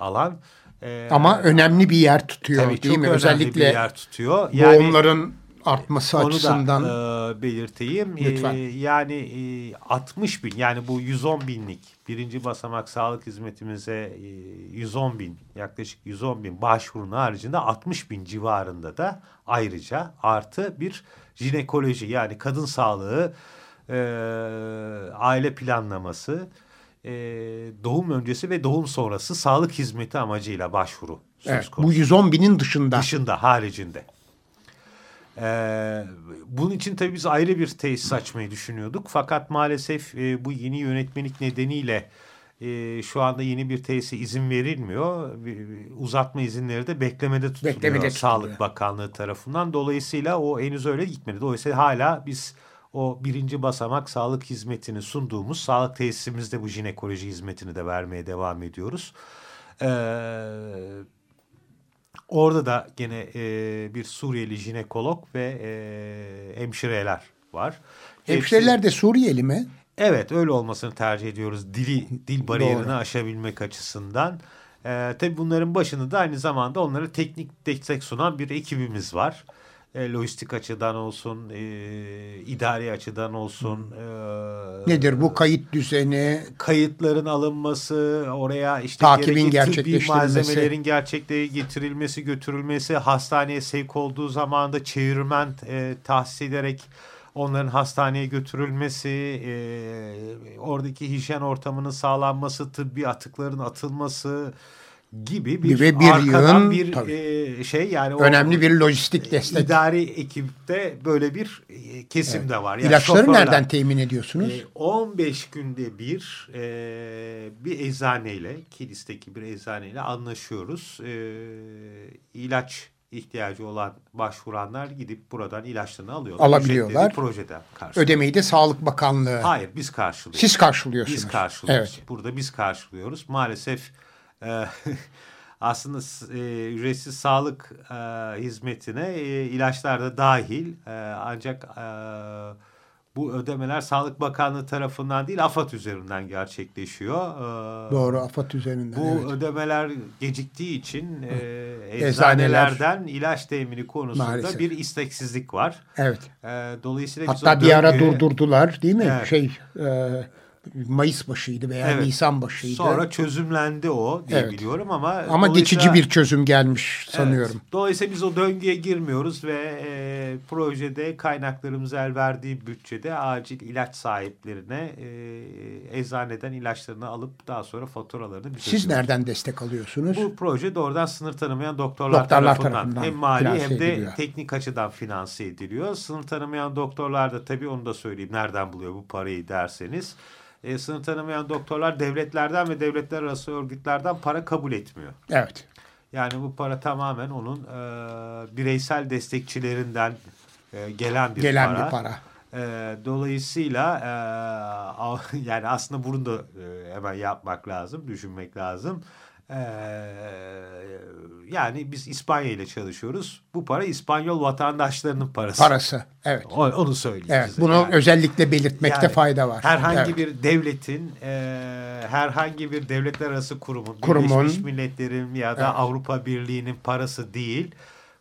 alan. E, ama önemli bir yer tutuyor tabii değil çok mi? önemli Özellikle bir yer tutuyor. Yani, boğumların artması onu açısından. da e, belirteyim. Lütfen. E, yani e, 60 bin yani bu 110 binlik birinci basamak sağlık hizmetimize e, 110 bin yaklaşık 110 bin başvurunun haricinde 60 bin civarında da ayrıca artı bir jinekoloji yani kadın sağlığı e, aile planlaması e, doğum öncesi ve doğum sonrası sağlık hizmeti amacıyla başvuru söz evet, konusu bu 110 binin dışında. dışında, haricinde. Ee, bunun için tabii biz ayrı bir tesis açmayı düşünüyorduk. Fakat maalesef e, bu yeni yönetmelik nedeniyle e, şu anda yeni bir tesise izin verilmiyor. Uzatma izinleri de beklemede tutuluyor Beklemede tutuluyor. Sağlık Bakanlığı tarafından. Dolayısıyla o henüz öyle gitmedi. Dolayısıyla hala biz o birinci basamak sağlık hizmetini sunduğumuz sağlık tesisimizde bu jinekoloji hizmetini de vermeye devam ediyoruz. Ee, Orada da gene e, bir Suriyeli jinekolog ve e, hemşireler var. Hemşireler de Suriyeli mi? Evet öyle olmasını tercih ediyoruz. Dili, dil bariyerini Doğru. aşabilmek açısından. Ee, tabii bunların başında da aynı zamanda onlara teknik destek sunan bir ekibimiz var. E, lojistik açıdan olsun, e, idari açıdan olsun. E, Nedir bu kayıt düzeni? Kayıtların alınması, oraya işte takibin gerçekleştirilmesi, malzemelerin gerçekliğe getirilmesi, götürülmesi, hastaneye sevk olduğu zaman da çevirmen e, tahsis ederek onların hastaneye götürülmesi, e, oradaki hijyen ortamının sağlanması, tıbbi atıkların atılması gibi bir, gibi bir arkadan yığın, bir e, şey yani önemli bir lojistik destek. İdari ekipte böyle bir e, kesim evet. de var. Yani İlaçları şoförler, nereden temin ediyorsunuz? E, 15 günde bir e, bir eczaneyle, Kilis'teki bir eczaneyle anlaşıyoruz. E, ilaç ihtiyacı olan başvuranlar gidip buradan ilaçlarını alıyorlar. Alabiliyorlar. projeden karşılıyor. Ödemeyi de Sağlık Bakanlığı. Hayır biz karşılıyoruz. Siz karşılıyorsunuz. Biz karşılıyoruz. Evet. Burada biz karşılıyoruz. Maalesef e, aslında e, ücretsiz sağlık e, hizmetine e, ilaçlar da dahil. E, ancak e, bu ödemeler Sağlık Bakanlığı tarafından değil AFAD üzerinden gerçekleşiyor. Ee, Doğru AFAD üzerinden. Bu evet. ödemeler geciktiği için e, eczanelerden ilaç temini konusunda Maalesef. bir isteksizlik var. Evet. E, dolayısıyla Hatta bir ara durdurdular değil mi? Evet. Şey e, Mayıs başıydı veya evet. Nisan başıydı. Sonra çözümlendi o diye evet. biliyorum ama ama geçici bir çözüm gelmiş sanıyorum. Evet. Dolayısıyla biz o döngüye girmiyoruz ve e, projede kaynaklarımız el verdiği bütçede acil ilaç sahiplerine e, eczaneden ilaçlarını alıp daha sonra faturalarını Siz nereden destek alıyorsunuz? Bu proje doğrudan sınır tanımayan doktorlar, doktorlar tarafından, tarafından hem mali hem de ediliyor. teknik açıdan finanse ediliyor. Sınır tanımayan doktorlar da tabii onu da söyleyeyim nereden buluyor bu parayı derseniz e, sınır tanımayan doktorlar devletlerden ve devletler arası örgütlerden para kabul etmiyor. Evet. Yani bu para tamamen onun e, bireysel destekçilerinden e, gelen bir gelen para. bir para. E, dolayısıyla e, yani aslında bunu da e, hemen yapmak lazım, düşünmek lazım. Ee, yani biz İspanya ile çalışıyoruz. Bu para İspanyol vatandaşlarının parası. Parası, evet. O, onu söyleyeyim evet, size. Bunu yani. özellikle belirtmekte yani, fayda var. Herhangi evet. bir devletin, e, herhangi bir devletler arası kurumun, Kurumun, Birleşmiş Milletler'in ya da evet. Avrupa Birliği'nin parası değil.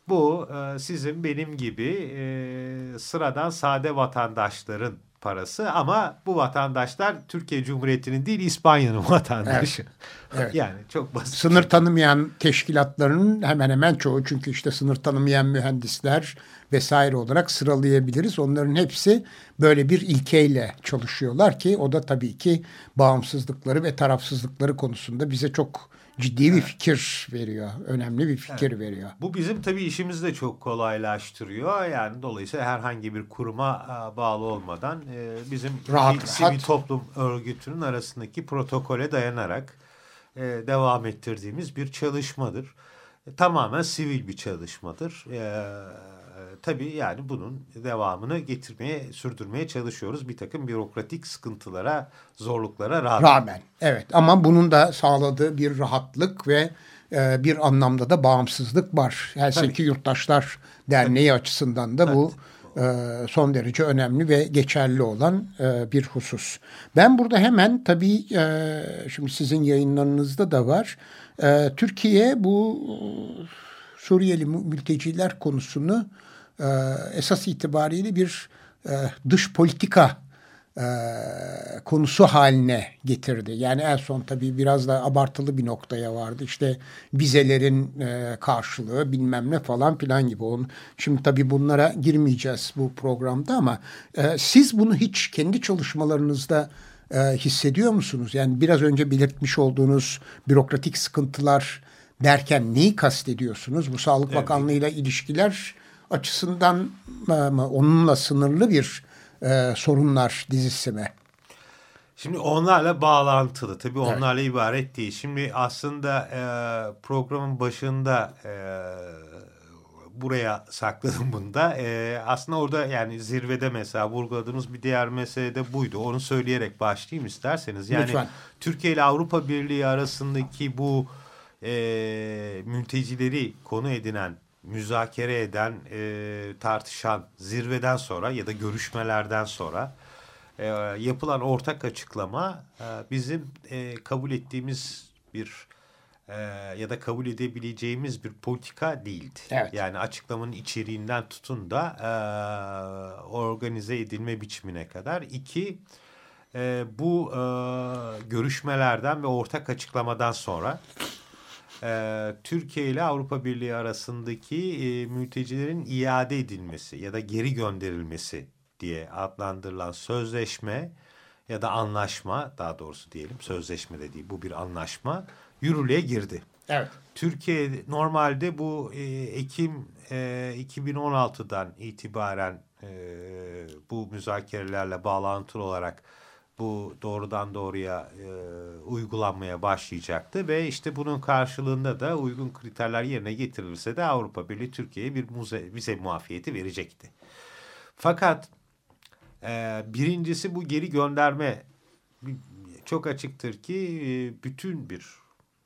Bu e, sizin benim gibi e, sıradan sade vatandaşların parası ama bu vatandaşlar Türkiye Cumhuriyeti'nin değil İspanya'nın vatandaşı. Evet. evet. yani çok basit. Sınır tanımayan teşkilatlarının hemen hemen çoğu çünkü işte sınır tanımayan mühendisler vesaire olarak sıralayabiliriz. Onların hepsi böyle bir ilkeyle çalışıyorlar ki o da tabii ki bağımsızlıkları ve tarafsızlıkları konusunda bize çok ciddi bir fikir veriyor. Önemli bir fikir evet. veriyor. Bu bizim tabii işimizi de çok kolaylaştırıyor. Yani dolayısıyla herhangi bir kuruma e, bağlı olmadan e, bizim rahat, sivil toplum örgütünün arasındaki protokole dayanarak e, devam ettirdiğimiz bir çalışmadır. Tamamen sivil bir çalışmadır. Tabii yani bunun devamını getirmeye, sürdürmeye çalışıyoruz. Bir takım bürokratik sıkıntılara, zorluklara rağmen. Rağmen, evet. Ama bunun da sağladığı bir rahatlık ve e, bir anlamda da bağımsızlık var. Helsinki Tabii. Yurttaşlar Derneği Tabii. açısından da bu e, son derece önemli ve geçerli olan e, bir husus. Ben burada hemen tabii e, şimdi sizin yayınlarınızda da var. E, Türkiye bu Suriyeli mülteciler konusunu e, esas itibariyle bir e, dış politika e, konusu haline getirdi. Yani en son tabii biraz da abartılı bir noktaya vardı. İşte vizelerin e, karşılığı bilmem ne falan filan gibi. Onun, şimdi tabii bunlara girmeyeceğiz bu programda ama e, siz bunu hiç kendi çalışmalarınızda e, hissediyor musunuz? Yani biraz önce belirtmiş olduğunuz bürokratik sıkıntılar derken neyi kastediyorsunuz? Bu Sağlık evet. Bakanlığı ile ilişkiler açısından onunla sınırlı bir e, sorunlar dizisi mi? Şimdi onlarla bağlantılı. Tabii evet. onlarla ibaret değil. Şimdi aslında e, programın başında e, buraya sakladım bunu da. E, aslında orada yani zirvede mesela vurguladığımız bir diğer mesele de buydu. Onu söyleyerek başlayayım isterseniz. Yani Lütfen. Türkiye ile Avrupa Birliği arasındaki bu e, mültecileri konu edinen müzakere eden, e, tartışan zirveden sonra ya da görüşmelerden sonra e, yapılan ortak açıklama e, bizim e, kabul ettiğimiz bir e, ya da kabul edebileceğimiz bir politika değildi. Evet. Yani açıklamanın içeriğinden tutun da e, organize edilme biçimine kadar. İki, e, bu e, görüşmelerden ve ortak açıklamadan sonra e, Türkiye ile Avrupa Birliği arasındaki e, mültecilerin iade edilmesi ya da geri gönderilmesi diye adlandırılan sözleşme ya da anlaşma daha doğrusu diyelim sözleşme de değil bu bir anlaşma yürürlüğe girdi. Evet. Türkiye normalde bu e, Ekim e, 2016'dan itibaren e, bu müzakerelerle bağlantılı olarak bu doğrudan doğruya e, uygulanmaya başlayacaktı ve işte bunun karşılığında da uygun kriterler yerine getirilirse de Avrupa Birliği Türkiye'ye bir muze, vize muafiyeti verecekti. Fakat e, birincisi bu geri gönderme çok açıktır ki e, bütün bir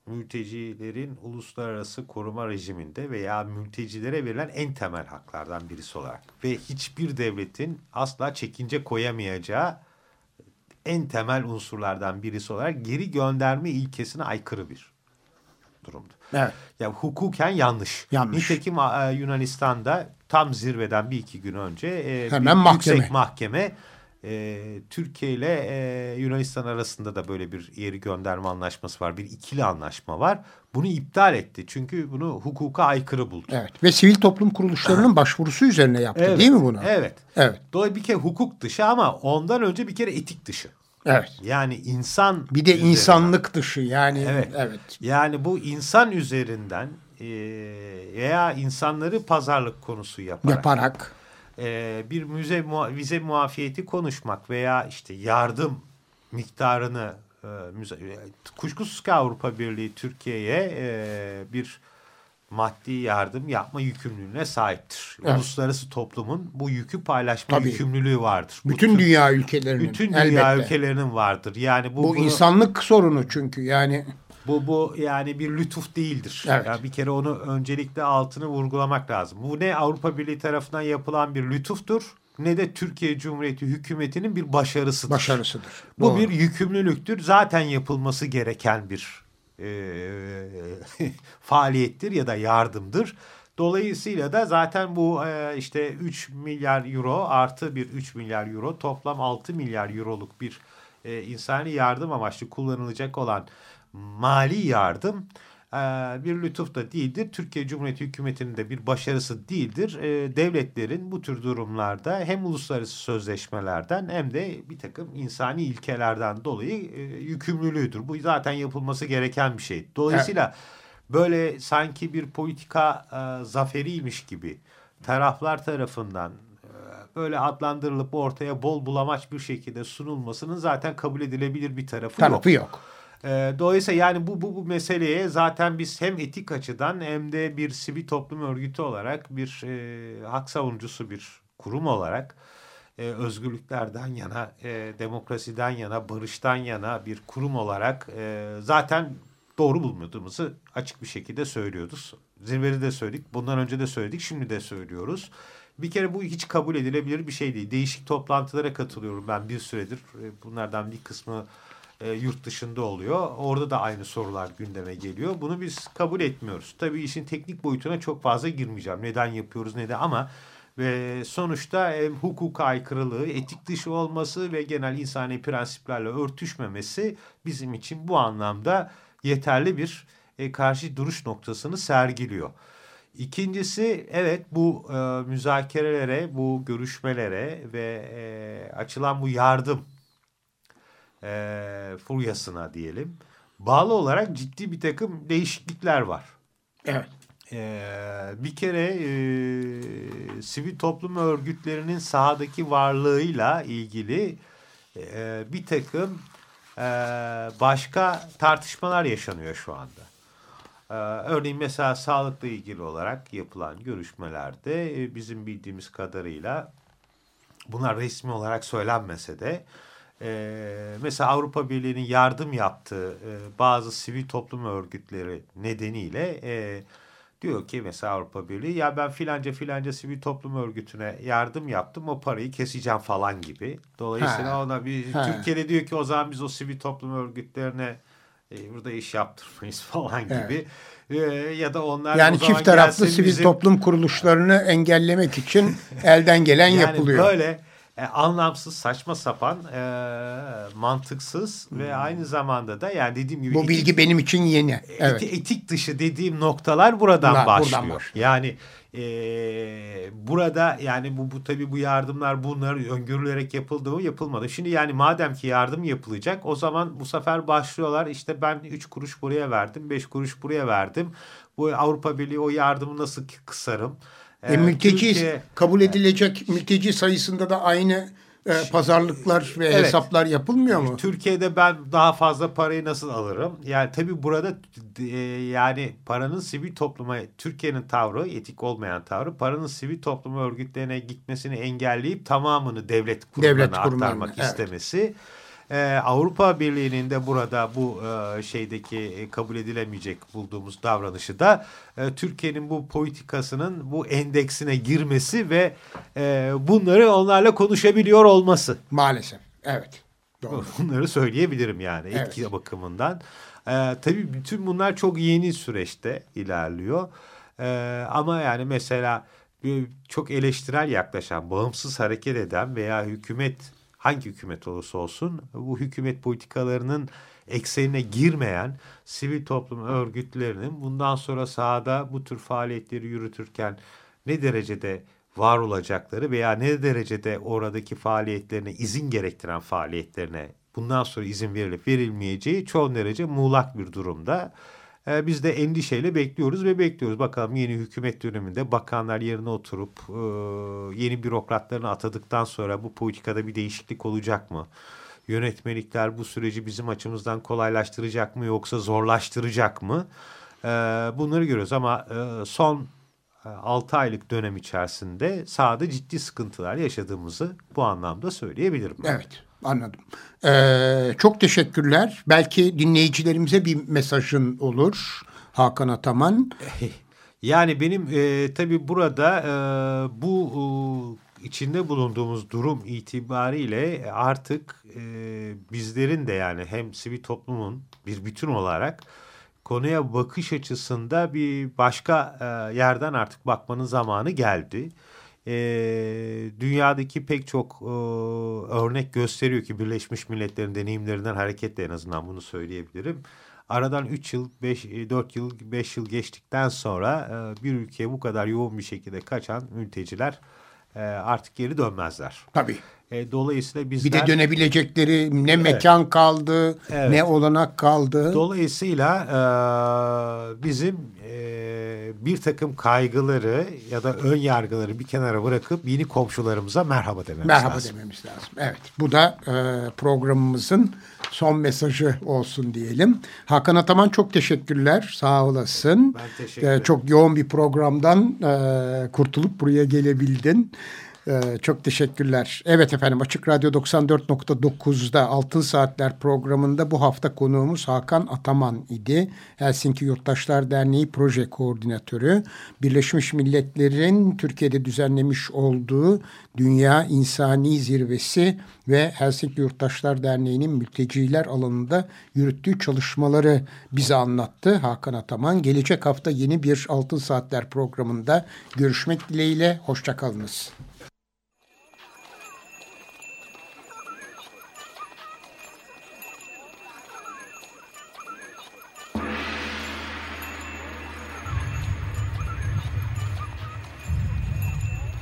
mültecilerin uluslararası koruma rejiminde veya mültecilere verilen en temel haklardan birisi olarak ve hiçbir devletin asla çekince koyamayacağı en temel unsurlardan birisi olarak geri gönderme ilkesine aykırı bir durumdu. Evet. Yani hukuken yanlış. yanlış. Nitekim Yunanistan'da tam zirveden bir iki gün önce e, Hemen bir mahkeme. yüksek mahkeme e, Türkiye ile e, Yunanistan arasında da böyle bir yeri gönderme anlaşması var. Bir ikili anlaşma var. Bunu iptal etti. Çünkü bunu hukuka aykırı buldu. Evet. Ve sivil toplum kuruluşlarının başvurusu üzerine yaptı evet. değil mi bunu? Evet. Evet. Dolayısıyla bir kere hukuk dışı ama ondan önce bir kere etik dışı. Evet. Yani insan bir de üzerinden. insanlık dışı yani evet. evet. Yani bu insan üzerinden e, veya insanları pazarlık konusu yaparak yaparak e, bir müze vize muafiyeti konuşmak veya işte yardım miktarını e, müze, kuşkusuz ki Avrupa Birliği Türkiye'ye e, bir maddi yardım yapma yükümlülüğüne sahiptir. Evet. Uluslararası toplumun bu yükü paylaşma Tabii. yükümlülüğü vardır. Bütün bu, dünya ülkelerinin. Bütün dünya elbette. ülkelerinin vardır. Yani bu, bu bunu, insanlık sorunu çünkü yani. Bu bu yani bir lütuf değildir. Evet. Yani bir kere onu öncelikle altını vurgulamak lazım. Bu ne Avrupa Birliği tarafından yapılan bir lütuftur ne de Türkiye Cumhuriyeti hükümetinin bir başarısıdır. Başarısıdır. Bu Doğru. bir yükümlülüktür. Zaten yapılması gereken bir e, faaliyettir ya da yardımdır. Dolayısıyla da zaten bu e, işte 3 milyar euro artı bir 3 milyar euro toplam 6 milyar euroluk bir e, insani yardım amaçlı kullanılacak olan mali yardım bir lütuf da değildir. Türkiye Cumhuriyeti hükümetinin de bir başarısı değildir. E, devletlerin bu tür durumlarda hem uluslararası sözleşmelerden hem de bir takım insani ilkelerden dolayı e, yükümlülüğüdür. Bu zaten yapılması gereken bir şey. Dolayısıyla evet. böyle sanki bir politika zaferiymiş gibi taraflar tarafından böyle adlandırılıp ortaya bol bulamaç bir şekilde sunulmasının zaten kabul edilebilir bir tarafı, tarafı yok. yok. E, dolayısıyla yani bu, bu, bu meseleye zaten biz hem etik açıdan hem de bir sivil toplum örgütü olarak bir e, hak savunucusu bir kurum olarak e, özgürlüklerden yana, e, demokrasiden yana, barıştan yana bir kurum olarak e, zaten doğru bulmadığımızı açık bir şekilde söylüyoruz. Zirvede de söyledik, bundan önce de söyledik, şimdi de söylüyoruz. Bir kere bu hiç kabul edilebilir bir şey değil. Değişik toplantılara katılıyorum ben bir süredir. E, bunlardan bir kısmı e, yurt dışında oluyor. Orada da aynı sorular gündeme geliyor. Bunu biz kabul etmiyoruz. Tabii işin teknik boyutuna çok fazla girmeyeceğim. Neden yapıyoruz ne de ama ve sonuçta hem hukuka aykırılığı, etik dışı olması ve genel insani prensiplerle örtüşmemesi bizim için bu anlamda yeterli bir e, karşı duruş noktasını sergiliyor. İkincisi evet bu e, müzakerelere, bu görüşmelere ve e, açılan bu yardım e, furyasına diyelim bağlı olarak ciddi bir takım değişiklikler var. Evet. Ee, bir kere e, sivil toplum örgütlerinin sahadaki varlığıyla ilgili e, bir takım e, başka tartışmalar yaşanıyor şu anda. Ee, örneğin mesela sağlıkla ilgili olarak yapılan görüşmelerde e, bizim bildiğimiz kadarıyla bunlar resmi olarak söylenmese de e, mesela Avrupa Birliği'nin yardım yaptığı e, bazı sivil toplum örgütleri nedeniyle e, Diyor ki mesela Avrupa Birliği ya ben filanca filanca sivil toplum örgütüne yardım yaptım o parayı keseceğim falan gibi. Dolayısıyla ha. ona bir ha. Türkiye'de diyor ki o zaman biz o sivil toplum örgütlerine e, burada iş yaptırmayız falan gibi. Evet. E, ya da onlar yani çift taraflı sivil bizim... toplum kuruluşlarını engellemek için elden gelen yani yapılıyor. Böyle e, anlamsız, saçma sapan, e, mantıksız hmm. ve aynı zamanda da yani dediğim gibi... Bu etik, bilgi benim için yeni. Evet. Etik, dışı dediğim noktalar buradan Bunlar, başlıyor. Buradan başlıyor. Yani e, burada yani bu, bu tabii bu yardımlar bunlar öngörülerek yapıldı mı yapılmadı. Şimdi yani madem ki yardım yapılacak o zaman bu sefer başlıyorlar işte ben üç kuruş buraya verdim, beş kuruş buraya verdim. Bu Avrupa Birliği o yardımı nasıl kısarım? E, mülteci Türkiye, kabul edilecek mülteci sayısında da aynı e, pazarlıklar ve evet, hesaplar yapılmıyor mu? Türkiye'de ben daha fazla parayı nasıl alırım? Yani tabii burada e, yani paranın sivil topluma Türkiye'nin tavrı etik olmayan tavrı paranın sivil topluma örgütlerine gitmesini engelleyip tamamını devlet kurumlarına devlet aktarmak evet. istemesi ee, Avrupa Birliği'nin de burada bu e, şeydeki e, kabul edilemeyecek bulduğumuz davranışı da e, Türkiye'nin bu politikasının bu endeksine girmesi ve e, bunları onlarla konuşabiliyor olması. Maalesef. Evet. Doğru. Bunları söyleyebilirim yani evet. etki bakımından. E, tabii bütün bunlar çok yeni süreçte ilerliyor. E, ama yani mesela çok eleştirel yaklaşan, bağımsız hareket eden veya hükümet hangi hükümet olursa olsun bu hükümet politikalarının eksenine girmeyen sivil toplum örgütlerinin bundan sonra sahada bu tür faaliyetleri yürütürken ne derecede var olacakları veya ne derecede oradaki faaliyetlerine izin gerektiren faaliyetlerine bundan sonra izin verilip verilmeyeceği çok derece muğlak bir durumda. Ee, biz de endişeyle bekliyoruz ve bekliyoruz. Bakalım yeni hükümet döneminde bakanlar yerine oturup e, yeni bürokratlarını atadıktan sonra bu politikada bir değişiklik olacak mı? Yönetmelikler bu süreci bizim açımızdan kolaylaştıracak mı yoksa zorlaştıracak mı? Ee, bunları görüyoruz ama e, son 6 e, aylık dönem içerisinde sahada ciddi sıkıntılar yaşadığımızı bu anlamda söyleyebilirim. Evet. Anladım. Ee, çok teşekkürler. Belki dinleyicilerimize bir mesajın olur Hakan Ataman. Yani benim e, tabii burada e, bu e, içinde bulunduğumuz durum itibariyle artık e, bizlerin de yani hem sivil toplumun bir bütün olarak konuya bakış açısında bir başka e, yerden artık bakmanın zamanı geldi e, dünyadaki pek çok e, örnek gösteriyor ki Birleşmiş Milletler'in deneyimlerinden hareketle en azından bunu söyleyebilirim. Aradan 3 yıl, 5, 4 yıl, 5 yıl geçtikten sonra e, bir ülkeye bu kadar yoğun bir şekilde kaçan mülteciler e, artık geri dönmezler. Tabii. E, dolayısıyla bizler... Bir de dönebilecekleri ne evet. mekan kaldı, evet. ne olanak kaldı. Dolayısıyla e, bizim e, bir takım kaygıları ya da ön yargıları bir kenara bırakıp yeni komşularımıza merhaba dememiz merhaba lazım. Merhaba dememiz lazım. Evet. Bu da e, programımızın son mesajı olsun diyelim. Hakan Ataman çok teşekkürler. Sağ olasın. Ben teşekkür ederim. E, çok yoğun bir programdan e, kurtulup buraya gelebildin. Ee, çok teşekkürler. Evet efendim Açık Radyo 94.9'da Altın Saatler programında bu hafta konuğumuz Hakan Ataman idi. Helsinki Yurttaşlar Derneği Proje Koordinatörü. Birleşmiş Milletler'in Türkiye'de düzenlemiş olduğu Dünya İnsani Zirvesi ve Helsinki Yurttaşlar Derneği'nin mülteciler alanında yürüttüğü çalışmaları bize anlattı Hakan Ataman. Gelecek hafta yeni bir Altın Saatler programında görüşmek dileğiyle. Hoşçakalınız.